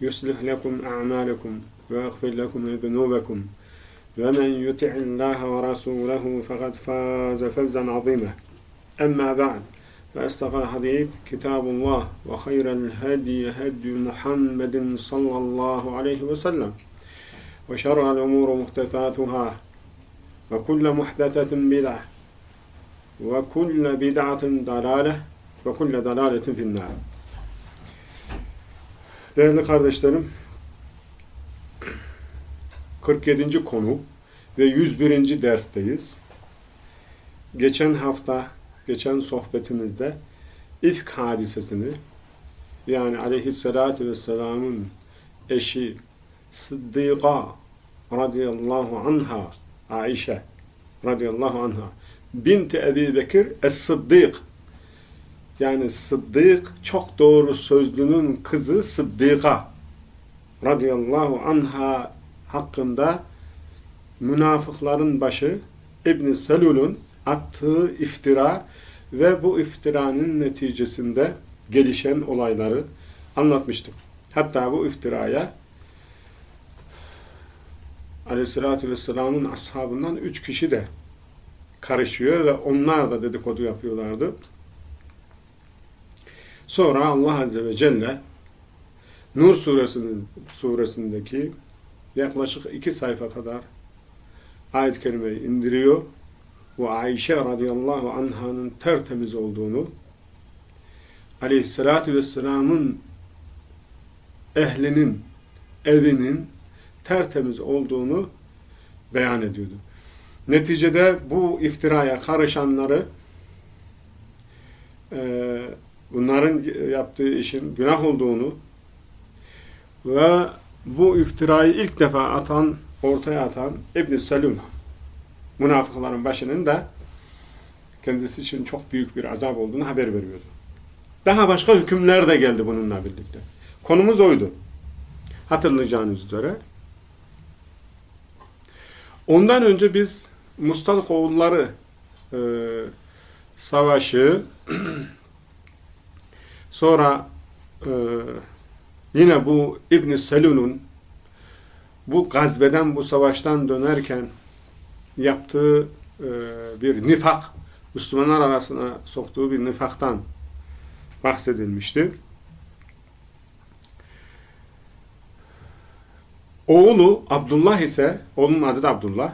يصلح لكم أعمالكم ويغفر لكم ذنوبكم. ومن يطع الله ورسوله فقد فاز فوزا عظيما. أما بعد فأستقى الحديث كتاب الله وخير الهدي هدي محمد صلى الله عليه وسلم. وشر الأمور محدثاتها وكل محدثة بدعة وكل بدعة ضلالة وكل ضلالة في النار. Değerli kardeşlerim, 47. konu ve 101. dersteyiz. Geçen hafta, geçen sohbetimizde ifk hadisesini, yani aleyhissalatü vesselamın eşi Sıddıka radıyallahu anha, Aişe radıyallahu anha, binti Ebi Bekir Es-Sıddık yani Sıddık çok doğru sözlünün kızı Sıddıka radıyallahu anha hakkında münafıkların başı İbn Selul'un attığı iftira ve bu iftiranın neticesinde gelişen olayları anlatmıştık. Hatta bu iftiraya Aleyhisselatü Vesselam'ın ashabından üç kişi de karışıyor ve onlar da dedikodu yapıyorlardı. Sonra Allah Azze ve Celle Nur suresinin suresindeki yaklaşık iki sayfa kadar ayet-i kerimeyi indiriyor ve Ayşe radıyallahu anhanın tertemiz olduğunu aleyhissalatü vesselamın ehlinin evinin tertemiz olduğunu beyan ediyordu. Neticede bu iftiraya karışanları e, bunların yaptığı işin günah olduğunu ve bu iftirayı ilk defa atan, ortaya atan İbn-i Selum münafıkların başının da kendisi için çok büyük bir azap olduğunu haber veriyordu. Daha başka hükümler de geldi bununla birlikte. Konumuz oydu. Hatırlayacağınız üzere. Ondan önce biz Mustalık oğulları e, savaşı Sonra e, yine bu İbn-i Selun'un bu gazveden, bu savaştan dönerken yaptığı e, bir nifak, Müslümanlar arasına soktuğu bir nifaktan bahsedilmişti. Oğlu Abdullah ise, oğlunun adı da Abdullah.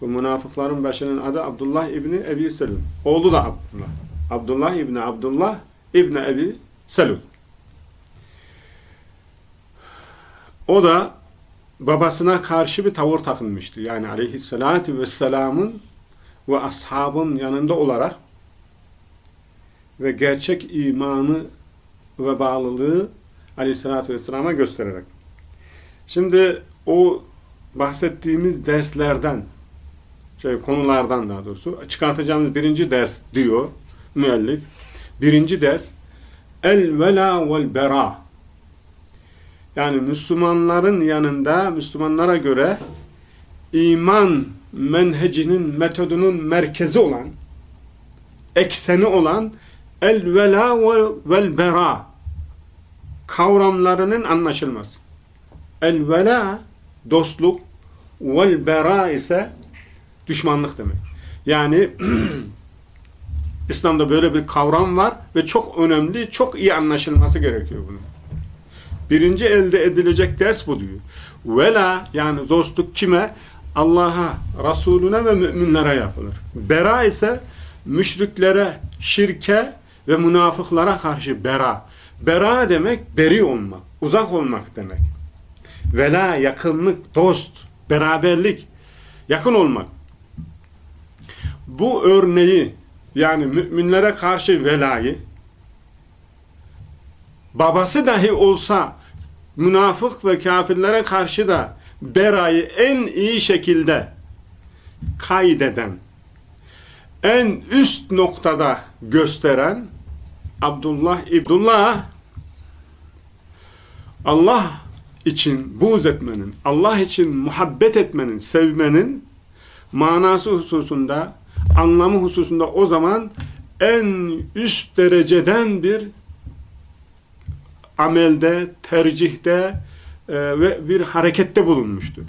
Bu münafıkların başının adı Abdullah İbni Ebi Selun. Oğlu da Abdullah. Abdullah İbni Abdullah İbni Ebi Selul. O da babasına karşı bir tavır takınmıştı. Yani aleyhissalatü vesselamın ve ashabın yanında olarak ve gerçek imanı ve bağlılığı aleyhissalatü vesselama göstererek. Şimdi o bahsettiğimiz derslerden, şey, konulardan daha doğrusu çıkartacağımız birinci ders diyor müellif. Birinci ders el vela vel bera. Yani Müslümanların yanında Müslümanlara göre iman menhecinin, metodunun merkezi olan, ekseni olan el vela vel bera kavramlarının anlaşılması. El vela dostluk, vel bera ise düşmanlık demek. Yani İslam'da böyle bir kavram var ve çok önemli, çok iyi anlaşılması gerekiyor bunun. Birinci elde edilecek ders bu diyor. Vela yani dostluk kime? Allah'a, Resulüne ve müminlere yapılır. Bera ise müşriklere, şirke ve münafıklara karşı bera. Bera demek beri olmak, uzak olmak demek. Vela, yakınlık, dost, beraberlik, yakın olmak. Bu örneği yani müminlere karşı velayı babası dahi olsa münafık ve kafirlere karşı da berayı en iyi şekilde kaydeden, en üst noktada gösteren Abdullah İbdullah Allah için buğz etmenin, Allah için muhabbet etmenin, sevmenin manası hususunda, anlamı hususunda o zaman en üst dereceden bir amelde, tercihte e, ve bir harekette bulunmuştu.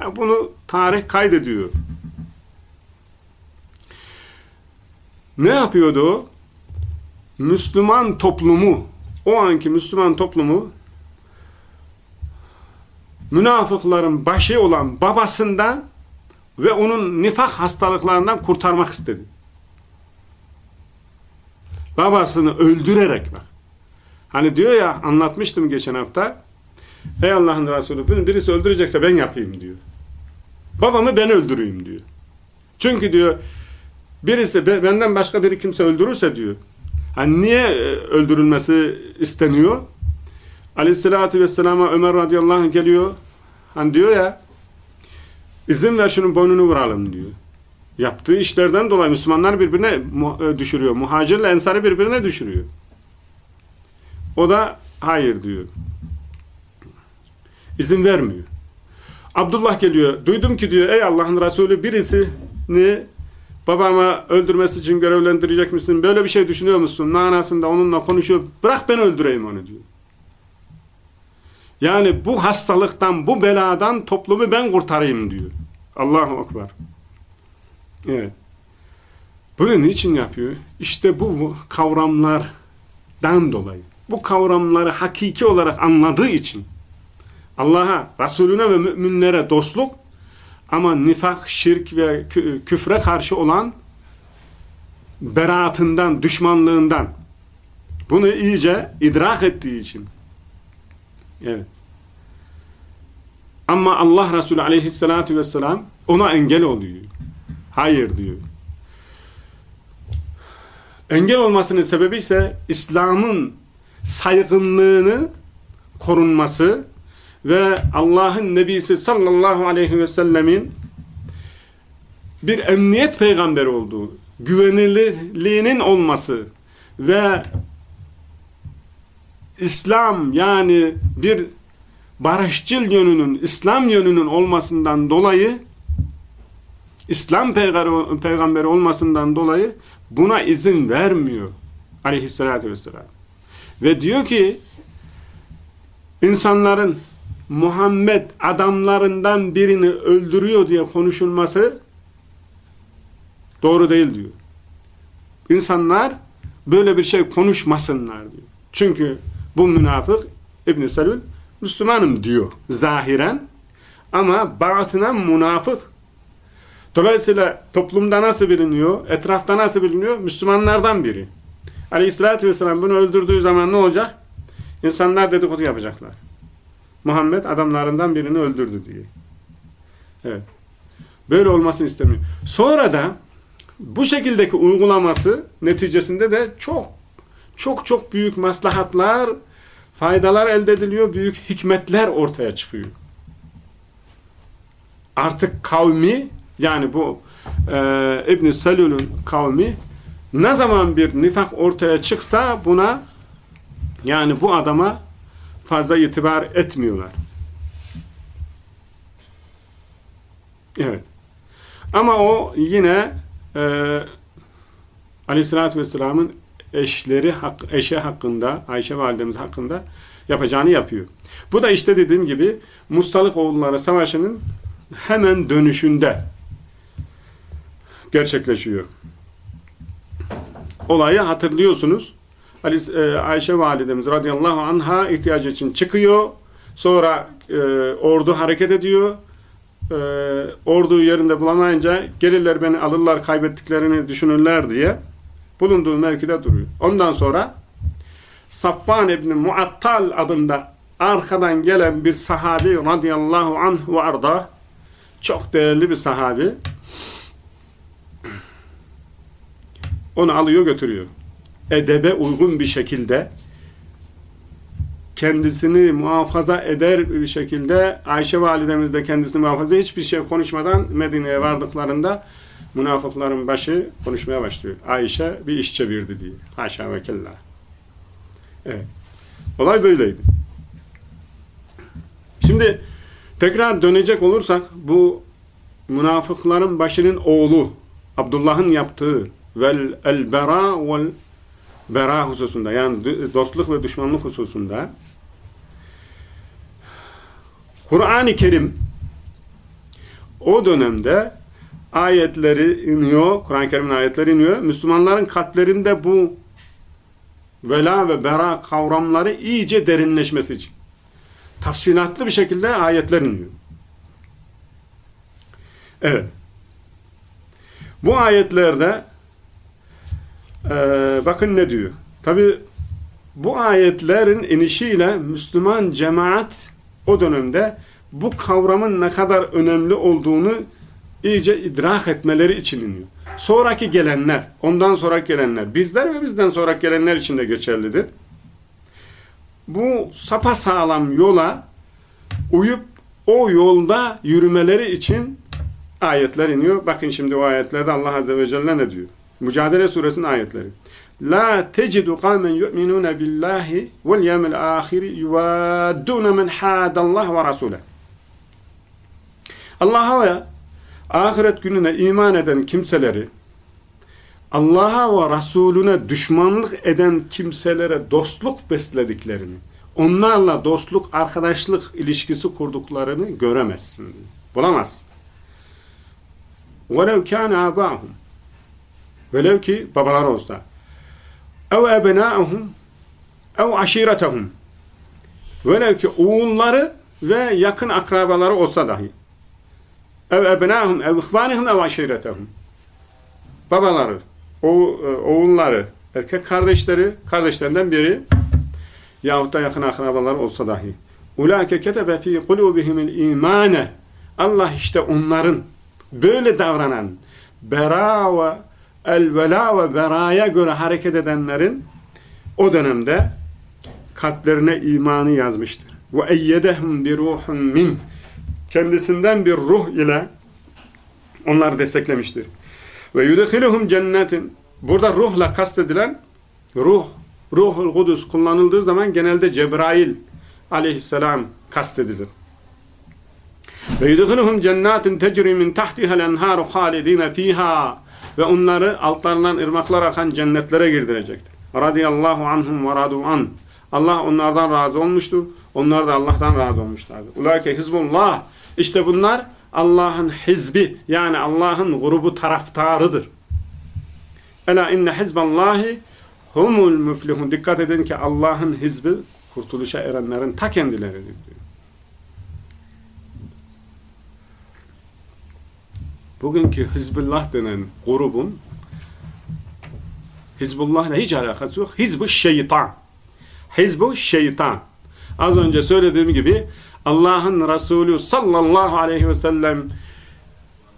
Yani bunu tarih kaydediyor. Ne yapıyordu? Müslüman toplumu, o anki Müslüman toplumu münafıkların başı olan babasından ve onun nifak hastalıklarından kurtarmak istedi. Babasını öldürerek bak. Hani diyor ya anlatmıştım geçen hafta. Ey Allah'ın Resulü birisi öldürecekse ben yapayım diyor. Babamı ben öldüreyim diyor. Çünkü diyor birisi benden başka biri kimse öldürürse diyor. Hani niye e, öldürülmesi isteniyor? Aleyhissalatü vesselama Ömer radıyallahu anh geliyor. Hani diyor ya izin ver şunun boynunu vuralım diyor. Yaptığı işlerden dolayı Müslümanlar birbirine e, düşürüyor. Muhacirle ensarı birbirine düşürüyor. O da hayır diyor. İzin vermiyor. Abdullah geliyor. Duydum ki diyor ey Allah'ın Resulü birisini babama öldürmesi için görevlendirecek misin? Böyle bir şey düşünüyor musun? Manasında onunla konuşuyor. Bırak ben öldüreyim onu diyor. Yani bu hastalıktan, bu beladan toplumu ben kurtarayım diyor. Allahu Ekber. Evet. Bunu niçin yapıyor? İşte bu kavramlardan dolayı. Bu kavramları hakiki olarak anladığı için Allah'a, Resulüne ve müminlere dostluk ama nifak, şirk ve küfre karşı olan beraatından, düşmanlığından bunu iyice idrak ettiği için evet ama Allah Resulü aleyhissalatü vesselam ona engel oluyor. Hayır diyor. Engel olmasının sebebi ise İslam'ın saygınlığını korunması ve Allah'ın Nebisi sallallahu aleyhi ve sellemin bir emniyet peygamberi olduğu, güvenilirliğinin olması ve İslam yani bir barışçıl yönünün, İslam yönünün olmasından dolayı İslam peygamberi olmasından dolayı buna izin vermiyor aleyhissalatü vesselam. Ve diyor ki insanların Muhammed adamlarından birini öldürüyor diye konuşulması doğru değil diyor. İnsanlar böyle bir şey konuşmasınlar diyor. Çünkü bu münafık İbn-i Selül Müslümanım diyor zahiren ama batınen münafık. Dolayısıyla toplumda nasıl biliniyor, etrafta nasıl biliniyor? Müslümanlardan biri. Aleyhissalatü vesselam bunu öldürdüğü zaman ne olacak? İnsanlar dedikodu yapacaklar. Muhammed adamlarından birini öldürdü diye. Evet. Böyle olmasını istemiyor. Sonra da bu şekildeki uygulaması neticesinde de çok çok çok büyük maslahatlar, faydalar elde ediliyor, büyük hikmetler ortaya çıkıyor. Artık kavmi yani bu e, İbn-i Selül'ün kavmi ne zaman bir nifak ortaya çıksa buna yani bu adama fazla itibar etmiyorlar. Evet. Ama o yine e, Aleyhisselatü Vesselam'ın eşleri hak, eşe hakkında, Ayşe validemiz hakkında yapacağını yapıyor. Bu da işte dediğim gibi Mustalık oğulları savaşının hemen dönüşünde gerçekleşiyor. Olayı hatırlıyorsunuz. Ali, e, Ayşe validemiz radıyallahu anha ihtiyacı için çıkıyor. Sonra e, ordu hareket ediyor. e, orduyu yerinde bulamayınca gelirler beni alırlar kaybettiklerini düşünürler diye bulunduğu mevkide duruyor. Ondan sonra Safvan İbni Muattal adında arkadan gelen bir sahabi radıyallahu anh ve arda çok değerli bir sahabi onu alıyor götürüyor. Edebe uygun bir şekilde kendisini muhafaza eder bir şekilde Ayşe validemiz de kendisini muhafaza hiçbir şey konuşmadan Medine'ye vardıklarında münafıkların başı konuşmaya başlıyor. Ayşe bir iş çevirdi diye. Haşa ve kella. Evet. Olay böyleydi. Şimdi tekrar dönecek olursak bu münafıkların başının oğlu Abdullah'ın yaptığı vel el bera vel bera hususunda yani dostluk ve düşmanlık hususunda Kur'an-ı Kerim o dönemde ayetleri iniyor, Kur'an-ı Kerim'in ayetleri iniyor. Müslümanların kalplerinde bu vela ve bera kavramları iyice derinleşmesi için. Tafsilatlı bir şekilde ayetler iniyor. Evet. Bu ayetlerde e, bakın ne diyor. Tabi bu ayetlerin inişiyle Müslüman cemaat o dönemde bu kavramın ne kadar önemli olduğunu iyice idrak etmeleri için iniyor. Sonraki gelenler, ondan sonra gelenler, bizler ve bizden sonra gelenler için de geçerlidir. Bu sapasağlam yola uyup o yolda yürümeleri için ayetler iniyor. Bakın şimdi o ayetlerde Allah Azze ve Celle ne diyor? Mücadele suresinin ayetleri. La tecidu kavmen yu'minuna billahi vel yevmil ahiri yuvadduna men hadallah ve rasule. Allah'a ve ahiret gününe iman eden kimseleri Allah'a ve Resulüne düşmanlık eden kimselere dostluk beslediklerini, onlarla dostluk, arkadaşlık ilişkisi kurduklarını göremezsin. Bulamazsın. وَلَوْ كَانَ آبَاهُمْ Velev ki babalar olsa. ev ebenâhum ev aşiretehum velev ki oğulları ve yakın akrabaları olsa dahi ev ebenâhum ev ihvanihum ev aşiretehum. Babaları o, oğulları erkek kardeşleri kardeşlerinden biri yahut da yakın akrabaları olsa dahi. Ulâke ketebe fî kulûbihimil imâne Allah işte onların böyle davranan bera ve el vela ve beraya göre hareket edenlerin o dönemde kalplerine imanı yazmıştır. Ve eyyedehum bir ruhun min kendisinden bir ruh ile onları desteklemiştir. Ve yudhiluhum cennetin burada ruhla kastedilen ruh, ruhul kudüs kullanıldığı zaman genelde Cebrail aleyhisselam kastedilir. Ve yudhiluhum cennetin tecri min tahtihal enharu halidine fiha ve onları altlarından ırmaklar akan cennetlere girdirecektir. Radiyallahu anhum ve radu an. Allah onlardan razı olmuştur. Onlar da Allah'tan razı olmuşlardır. Ulaike hizbullah. İşte bunlar Allah'ın hizbi yani Allah'ın grubu taraftarıdır. Ela inne hizballahi humul müflihun. Dikkat edin ki Allah'ın hizbi kurtuluşa erenlerin ta kendileridir diyor. bugünkü Hizbullah denen grubun Hizbullah'la hiç alakası yok. Hizbu şeytan. Hizbu şeytan. Az önce söylediğim gibi Allah'ın Resulü sallallahu aleyhi ve sellem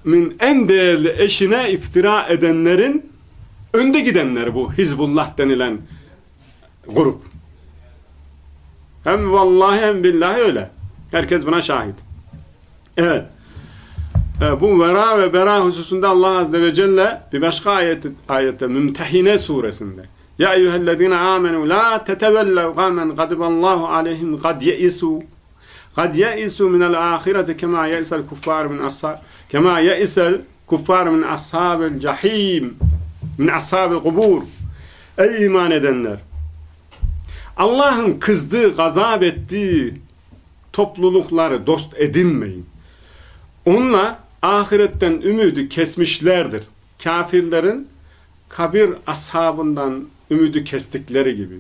min en değerli eşine iftira edenlerin önde gidenleri bu Hizbullah denilen grup. Hem vallahi hem billahi öyle. Herkes buna şahit. Evet. E, bu vera ve bera hususunda Allah Azze ve Celle bir başka ayet, ayette Mümtehine suresinde Ya eyyühellezine amenu la tetevellev gamen gadiballahu aleyhim gad yeisu gad yeisu minel ahireti kema yeisel kuffar min ashab kema yeisel kuffar min ashabil cahim min ashabil kubur Ey iman edenler Allah'ın kızdığı, gazap ettiği toplulukları dost edinmeyin. Onlar ahiretten ümidi kesmişlerdir. Kafirlerin kabir ashabından ümidi kestikleri gibi.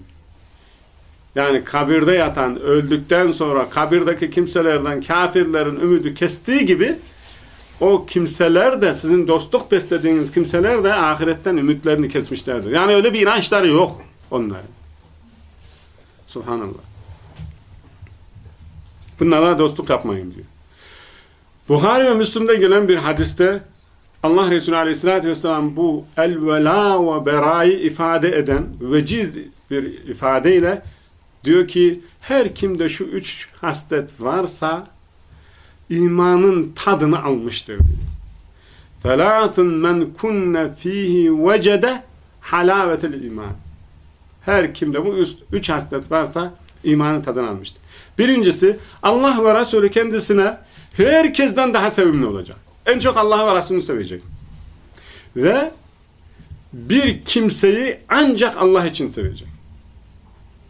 Yani kabirde yatan, öldükten sonra kabirdeki kimselerden kafirlerin ümidi kestiği gibi o kimseler de sizin dostluk beslediğiniz kimseler de ahiretten ümitlerini kesmişlerdir. Yani öyle bir inançları yok onların. Subhanallah. Bunlara dostluk yapmayın diyor. Buhari ve Müslüm'de gelen bir hadiste Allah Resulü Aleyhisselatü Vesselam bu el-vela ve berayı ifade eden veciz bir ifadeyle diyor ki her kimde şu üç haslet varsa imanın tadını almıştır diyor. Felâtun men kunne fihi vecede halavetel iman. Her kimde bu üst, üç haslet varsa imanın tadını almıştır. Birincisi Allah ve Resulü kendisine herkesten daha sevimli olacak. En çok Allah ve Resulünü sevecek. Ve bir kimseyi ancak Allah için sevecek.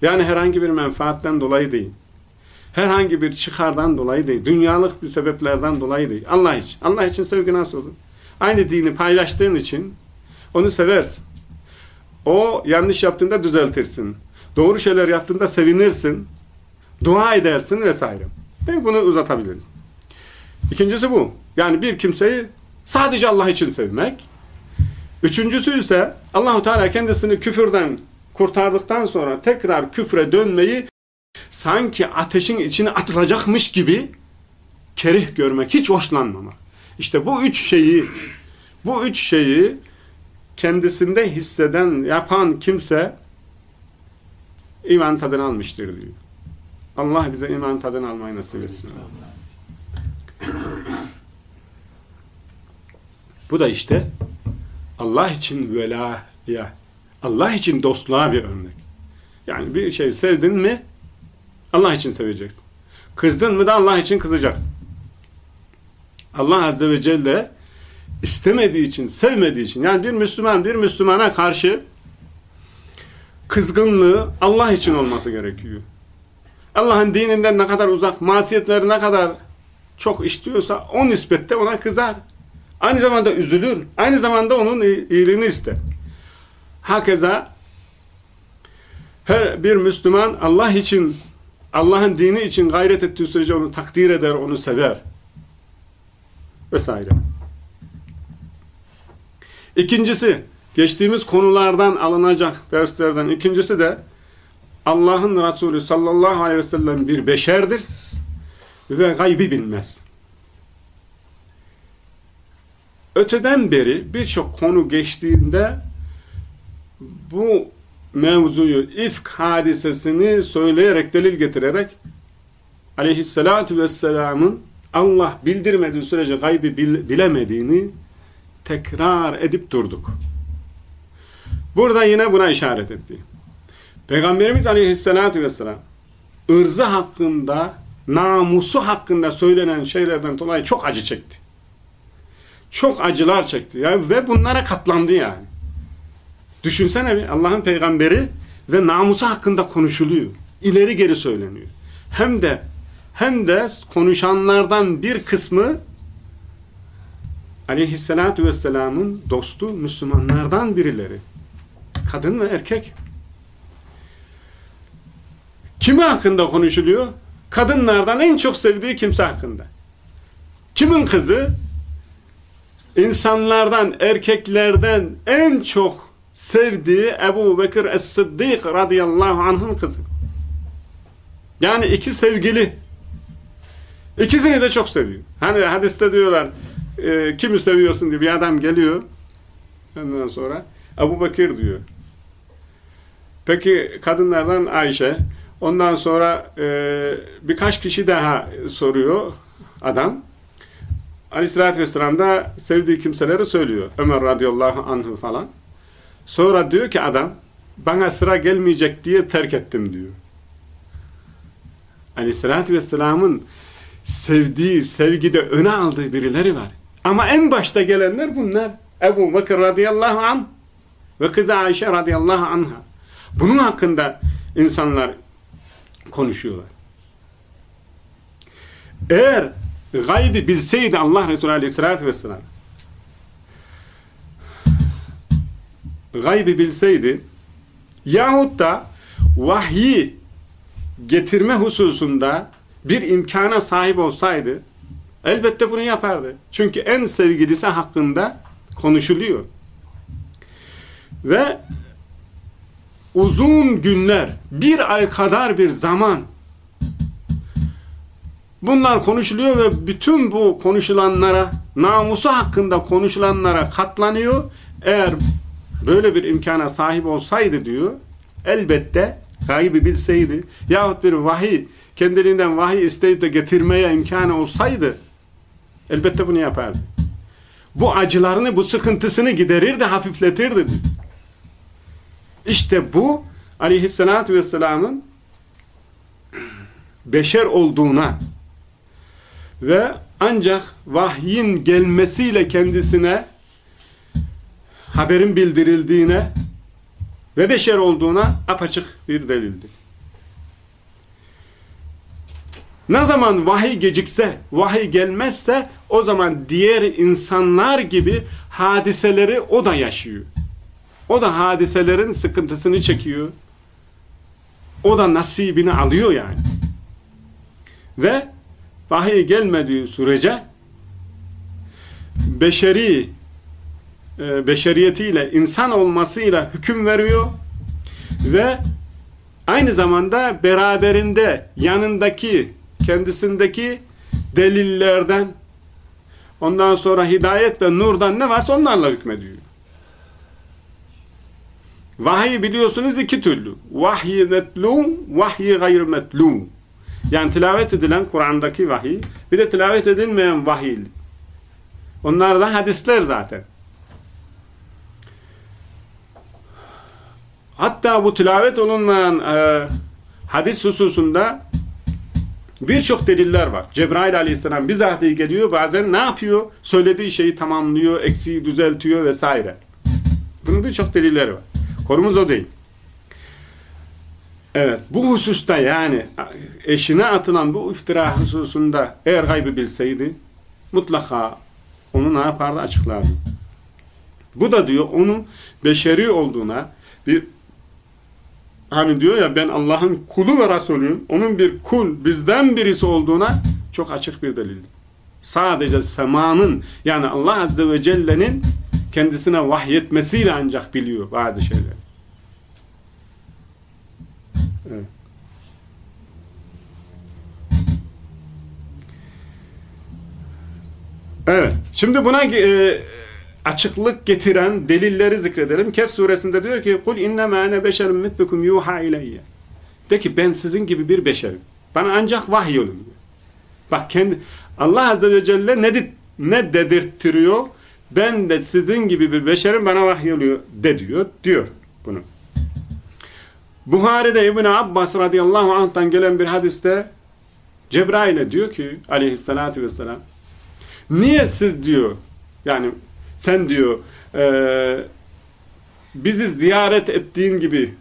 Yani herhangi bir menfaatten dolayı değil. Herhangi bir çıkardan dolayı değil. Dünyalık bir sebeplerden dolayı değil. Allah için. Allah için sevgi nasıl olur? Aynı dini paylaştığın için onu seversin. O yanlış yaptığında düzeltirsin. Doğru şeyler yaptığında sevinirsin. Dua edersin vesaire. Ben bunu uzatabilirim. İkincisi bu. Yani bir kimseyi sadece Allah için sevmek. Üçüncüsü ise Allahu Teala kendisini küfürden kurtardıktan sonra tekrar küfre dönmeyi sanki ateşin içine atılacakmış gibi kerih görmek, hiç hoşlanmamak. İşte bu üç şeyi bu üç şeyi kendisinde hisseden, yapan kimse iman tadını almıştır diyor. Allah bize iman tadını almayı nasip etsin. Bu da işte Allah için velaya, Allah için dostluğa bir örnek. Yani bir şey sevdin mi Allah için seveceksin. Kızdın mı da Allah için kızacaksın. Allah Azze ve Celle istemediği için, sevmediği için yani bir Müslüman bir Müslümana karşı kızgınlığı Allah için olması gerekiyor. Allah'ın dininden ne kadar uzak, masiyetleri ne kadar çok istiyorsa o nispette ona kızar. Aynı zamanda üzülür. Aynı zamanda onun iyiliğini ister. Hakeza her bir Müslüman Allah için, Allah'ın dini için gayret ettiği sürece onu takdir eder, onu sever. Vesaire. İkincisi, geçtiğimiz konulardan alınacak derslerden ikincisi de Allah'ın Resulü sallallahu aleyhi ve sellem bir beşerdir ve gaybi bilmez. Öteden beri birçok konu geçtiğinde bu mevzuyu, ifk hadisesini söyleyerek, delil getirerek aleyhissalatü vesselamın Allah bildirmediği sürece gaybi bil, bilemediğini tekrar edip durduk. Burada yine buna işaret etti. Peygamberimiz aleyhissalatü vesselam ırzı hakkında, namusu hakkında söylenen şeylerden dolayı çok acı çekti. Çok acılar çekti. Yani ve bunlara katlandı yani. Düşünsene bir Allah'ın peygamberi ve namusu hakkında konuşuluyor. İleri geri söyleniyor. Hem de hem de konuşanlardan bir kısmı aleyhissalatü vesselamın dostu Müslümanlardan birileri. Kadın ve erkek. Kimi hakkında konuşuluyor? Kadınlardan en çok sevdiği kimse hakkında. Kimin kızı? İnsanlardan, erkeklerden en çok sevdiği Ebu Bekir Es-Sıddık radıyallahu anh'ın kızı. Yani iki sevgili. İkisini de çok seviyor. Hani hadiste diyorlar e, kimi seviyorsun diye bir adam geliyor. Ondan sonra Ebu Bekir diyor. Peki kadınlardan Ayşe. Ondan sonra e, birkaç kişi daha soruyor adam. Aleyhisselatü Vesselam da sevdiği kimseleri söylüyor. Ömer radıyallahu anh falan. Sonra diyor ki adam bana sıra gelmeyecek diye terk ettim diyor. Aleyhisselatü Vesselam'ın sevdiği, sevgide öne aldığı birileri var. Ama en başta gelenler bunlar. Ebu Bekir radıyallahu anh ve kızı Ayşe radıyallahu anha. Bunun hakkında insanlar konuşuyorlar. Eğer gaybi bilseydi Allah Resulü aleyhissalatü vesselam gaybi bilseydi yahut da vahyi getirme hususunda bir imkana sahip olsaydı Elbette bunu yapardı. Çünkü en sevgilisi hakkında konuşuluyor. Ve uzun günler, bir ay kadar bir zaman bunlar konuşuluyor ve bütün bu konuşulanlara, namusu hakkında konuşulanlara katlanıyor. Eğer böyle bir imkana sahip olsaydı diyor, elbette gaybi bilseydi yahut bir vahiy, kendiliğinden vahiy isteyip de getirmeye imkanı olsaydı elbette bunu yapardı. Bu acılarını, bu sıkıntısını giderirdi, hafifletirdi. İşte bu aleyhissalatü vesselamın beşer olduğuna ve ancak vahyin gelmesiyle kendisine haberin bildirildiğine ve beşer olduğuna apaçık bir delildir. Ne zaman vahiy gecikse, vahiy gelmezse o zaman diğer insanlar gibi hadiseleri o da yaşıyor. O da hadiselerin sıkıntısını çekiyor. O da nasibini alıyor yani. Ve vahiy gelmediği sürece beşeri e, beşeriyetiyle, insan olmasıyla hüküm veriyor ve aynı zamanda beraberinde yanındaki, kendisindeki delillerden ondan sonra hidayet ve nurdan ne varsa onlarla hükmediyor. Vahiy biliyorsunuz iki türlü. Vahiy metlu, vahiy gayr metlu. Yani tilavet edilen Kur'an'daki vahiy, bir de tilavet edilmeyen vahiy. Onlar da hadisler zaten. Hatta bu tilavet olunmayan e, hadis hususunda birçok deliller var. Cebrail aleyhisselam bizatihi geliyor bazen ne yapıyor? Söylediği şeyi tamamlıyor, eksiği düzeltiyor vesaire. Bunun birçok delilleri var. Konumuz o değil. Evet, bu hususta yani eşine atılan bu iftira hususunda eğer gaybı bilseydi mutlaka onu ne yapardı açıklardı. Bu da diyor onun beşeri olduğuna bir hani diyor ya ben Allah'ın kulu ve Resulüyüm. Onun bir kul bizden birisi olduğuna çok açık bir delil. Sadece semanın yani Allah Azze ve Celle'nin kendisine vahyetmesiyle ancak biliyor bazı şeyler. Evet. Evet. Şimdi buna e, açıklık getiren delilleri zikredelim. Kehf suresinde diyor ki kul innema ene beşerun mitlukum yuha ileyye. De ki ben sizin gibi bir beşerim. Bana ancak vahiy olun. Bak kendi Allah Azze ve Celle ne, ne dedirttiriyor? Ben de sizin gibi bir beşerim bana vahiy oluyor de diyor. Diyor bunu. Buhari'de İbn Abbas radıyallahu anh'tan gelen bir hadiste Cebrail'e diyor ki aleyhissalatü vesselam niye siz diyor yani sen diyor e, bizi ziyaret ettiğin gibi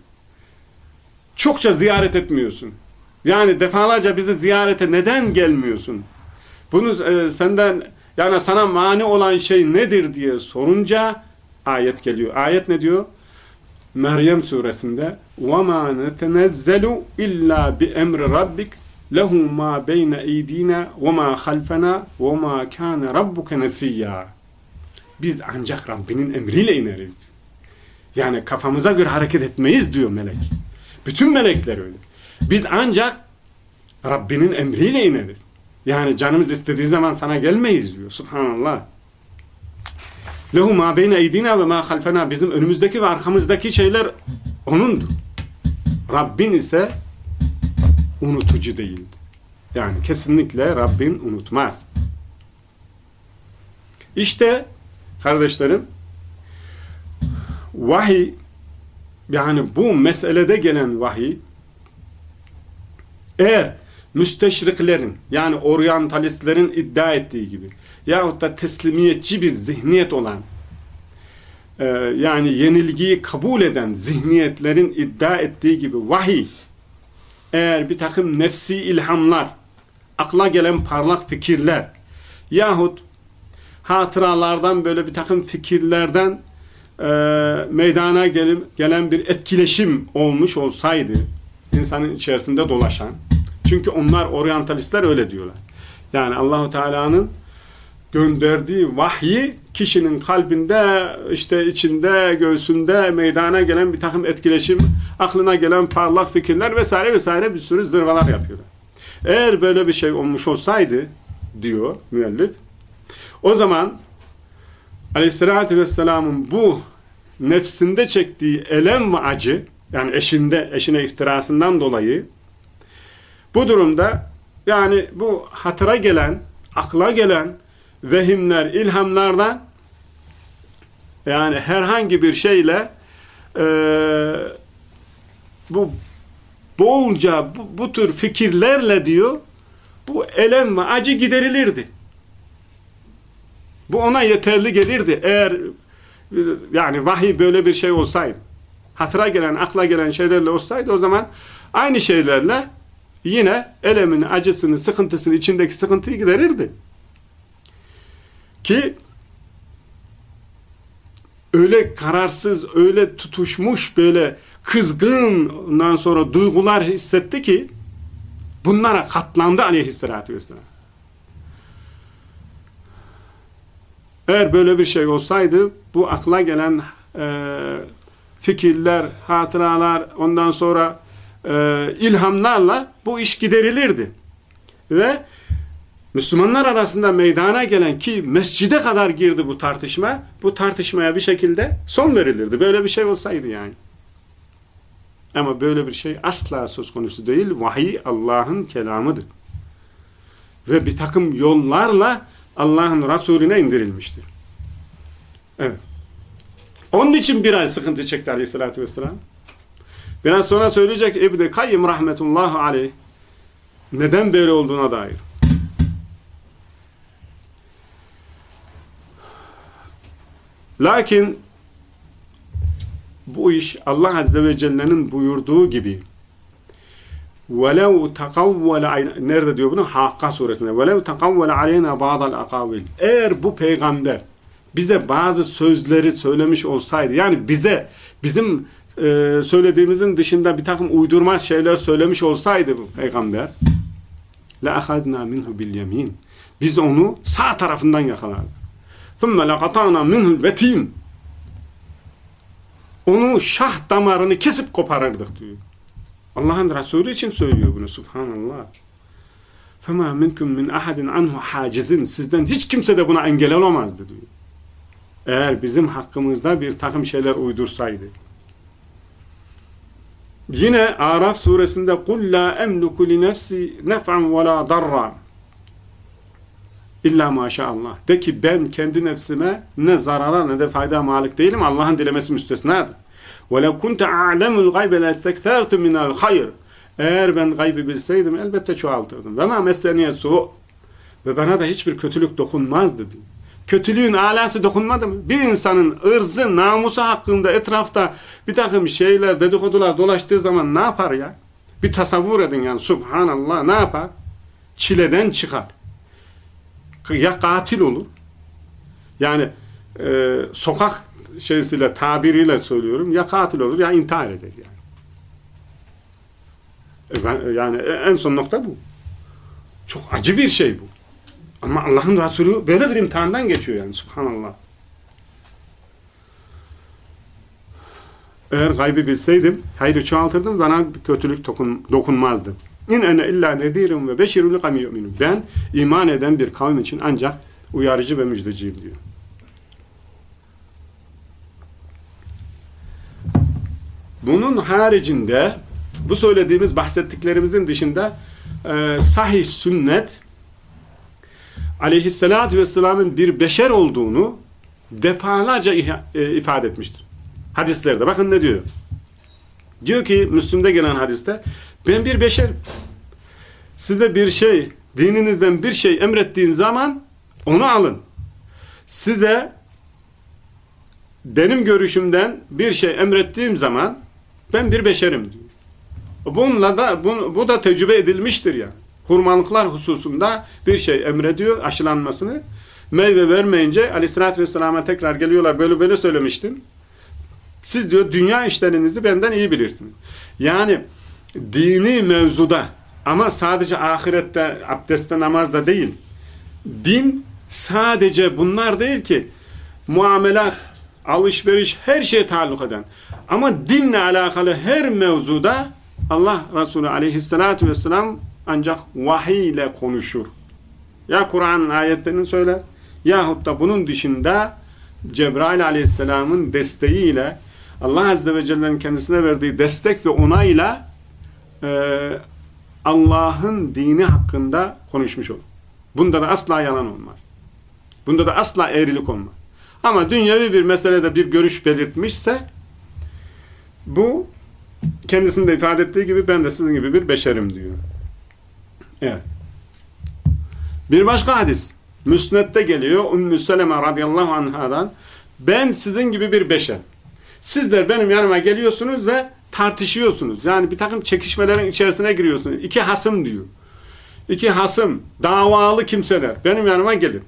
çokça ziyaret etmiyorsun. Yani defalarca bizi ziyarete neden gelmiyorsun? Bunu e, senden yani sana mani olan şey nedir diye sorunca ayet geliyor. Ayet ne diyor? Meryem suresinde وَمَا نَتَنَزَّلُ اِلَّا بِاَمْرِ رَبِّكَ لَهُ مَا بَيْنَ اَيْد۪ينَا وَمَا خَلْفَنَا وَمَا كَانَ رَبُّكَ نَسِيًّا biz ancak Rabbinin emriyle ineriz. Yani kafamıza göre hareket etmeyiz diyor melek. Bütün melekler öyle. Biz ancak Rabbinin emriyle ineriz. Yani canımız istediği zaman sana gelmeyiz diyor. Subhanallah. Lehu ma beyne eydina ve ma halfena bizim önümüzdeki ve arkamızdaki şeyler onundur. Rabbin ise unutucu değil. Yani kesinlikle Rabbin unutmaz. İşte kardeşlerim vahiy yani bu meselede gelen vahiy eğer müsteşriklerin yani oryantalistlerin iddia ettiği gibi yahut da teslimiyetçi bir zihniyet olan e, yani yenilgiyi kabul eden zihniyetlerin iddia ettiği gibi vahiy eğer bir takım nefsi ilhamlar akla gelen parlak fikirler yahut hatıralardan böyle bir takım fikirlerden e, meydana gelip, gelen bir etkileşim olmuş olsaydı insanın içerisinde dolaşan çünkü onlar oryantalistler öyle diyorlar. Yani Allahu Teala'nın gönderdiği vahyi kişinin kalbinde, işte içinde, göğsünde meydana gelen bir takım etkileşim, aklına gelen parlak fikirler vesaire vesaire bir sürü zırvalar yapıyorlar. Eğer böyle bir şey olmuş olsaydı diyor müellif, o zaman Aleyhisselatü Vesselam'ın bu nefsinde çektiği elem ve acı, yani eşinde, eşine iftirasından dolayı bu durumda yani bu hatıra gelen, akla gelen vehimler, ilhamlardan yani herhangi bir şeyle e, bu bolca bu, bu tür fikirlerle diyor bu elem ve acı giderilirdi. Bu ona yeterli gelirdi. Eğer yani vahiy böyle bir şey olsaydı, hatıra gelen, akla gelen şeylerle olsaydı o zaman aynı şeylerle yine elemini, acısını, sıkıntısını, içindeki sıkıntıyı giderirdi. Ki öyle kararsız, öyle tutuşmuş, böyle kızgın ondan sonra duygular hissetti ki bunlara katlandı aleyhissalatü vesselam. Eğer böyle bir şey olsaydı bu akla gelen e, fikirler, hatıralar ondan sonra e, ilhamlarla bu iş giderilirdi. Ve Müslümanlar arasında meydana gelen ki mescide kadar girdi bu tartışma, bu tartışmaya bir şekilde son verilirdi. Böyle bir şey olsaydı yani. Ama böyle bir şey asla söz konusu değil. Vahiy Allah'ın kelamıdır. Ve bir takım yollarla Allah'ın Resulüne indirilmiştir. Evet. Onun için biraz sıkıntı çekti aleyhissalatü vesselam. Biraz sonra söyleyecek İbn-i Kayyım rahmetullahi aleyh neden böyle olduğuna dair. Lakin bu iş Allah Azze ve Celle'nin buyurduğu gibi وَلَوْ تَقَوَّلَ عَلَيْنَا Nerede diyor bunu? Hakka suresinde. وَلَوْ تَقَوَّلَ عَلَيْنَا بَعْضَ الْاَقَاوِيلِ Eğer bu peygamber bize bazı sözleri söylemiş olsaydı, yani bize, bizim e, söylediğimizin dışında bir takım uydurma şeyler söylemiş olsaydı bu peygamber, لَأَخَذْنَا مِنْهُ بِالْيَم۪ينَ Biz onu sağ tarafından yakalardık. ثُمَّ لَقَطَعْنَا مِنْهُ الْوَت۪ينَ Onu şah damarını kesip koparırdık diyor. Allah'ın Resulü için söylüyor bunu subhanallah. فَمَا مِنْكُمْ مِنْ اَحَدٍ عَنْهُ حَاجِزٍ Sizden hiç kimse de buna engel olamazdı diyor. Eğer bizim hakkımızda bir takım şeyler uydursaydı. Yine Araf suresinde قُلْ لَا اَمْلُكُ لِنَفْسِ نَفْعًا وَلَا ضَرًّا İlla maşallah. De ki ben kendi nefsime ne zarara ne de fayda malik değilim. Allah'ın dilemesi müstesnadır. وَلَوْ كُنْتَ أَعْلَمُ الْغَيْبَ لَاسْتَكْثَرْتُ مِنَ الْخَيْرِ Eğer ben gaybı bilseydim elbette çoğaltırdım. Ve ma mesleniye su ve bana da hiçbir kötülük dokunmazdı diyor. Kötülüğün alası dokunmadı mı? Bir insanın ırzı, namusu hakkında etrafta bir takım şeyler, dedikodular dolaştığı zaman ne yapar ya? Bir tasavvur edin yani subhanallah ne yapar? Çileden çıkar ya katil olur yani e, sokak şeysiyle tabiriyle söylüyorum ya katil olur ya intihar eder yani. E yani en son nokta bu. Çok acı bir şey bu. Ama Allah'ın Resulü böyle bir imtihandan geçiyor yani subhanallah. Eğer gaybı bilseydim, hayrı çoğaltırdım, bana kötülük dokun, dokunmazdı. İn ene illa nedirun ve beşirun likami yu'minun. Ben iman eden bir kavim için ancak uyarıcı ve müjdeciyim diyor. Bunun haricinde bu söylediğimiz bahsettiklerimizin dışında e, sahih sünnet aleyhissalatü vesselamın bir beşer olduğunu defalarca e, ifade etmiştir. Hadislerde bakın ne diyor. Diyor ki Müslüm'de gelen hadiste ben bir beşerim. Size bir şey, dininizden bir şey emrettiğin zaman onu alın. Size benim görüşümden bir şey emrettiğim zaman ben bir beşerim diyor. Bununla da bu, bu da tecrübe edilmiştir yani. Hurmalıklar hususunda bir şey emrediyor aşılanmasını. Meyve vermeyince aleyhissalatü vesselam'a tekrar geliyorlar böyle böyle söylemiştim. Siz diyor dünya işlerinizi benden iyi bilirsiniz. Yani dini mevzuda Ama sadece ahirette, abdestte, namazda değil. Din sadece bunlar değil ki. Muamelat, alışveriş, her şeye taalluk eden. Ama dinle alakalı her mevzuda Allah Resulü aleyhissalatu vesselam ancak vahiy ile konuşur. Ya Kur'an'ın ayetlerini söyler yahut da bunun dışında Cebrail aleyhisselamın desteğiyle Allah azze ve celle'nin kendisine verdiği destek ve onayla e, Allah'ın dini hakkında konuşmuş olur. Bunda da asla yalan olmaz. Bunda da asla eğrilik olmaz. Ama dünyevi bir meselede bir görüş belirtmişse bu kendisinde ifade ettiği gibi ben de sizin gibi bir beşerim diyor. Evet. Bir başka hadis. Müsned'de geliyor. Ümmü Seleme radıyallahu anhadan ben sizin gibi bir beşer. Sizler benim yanıma geliyorsunuz ve tartışıyorsunuz. Yani bir takım çekişmelerin içerisine giriyorsunuz. İki hasım diyor. İki hasım, davalı kimseler benim yanıma gelir.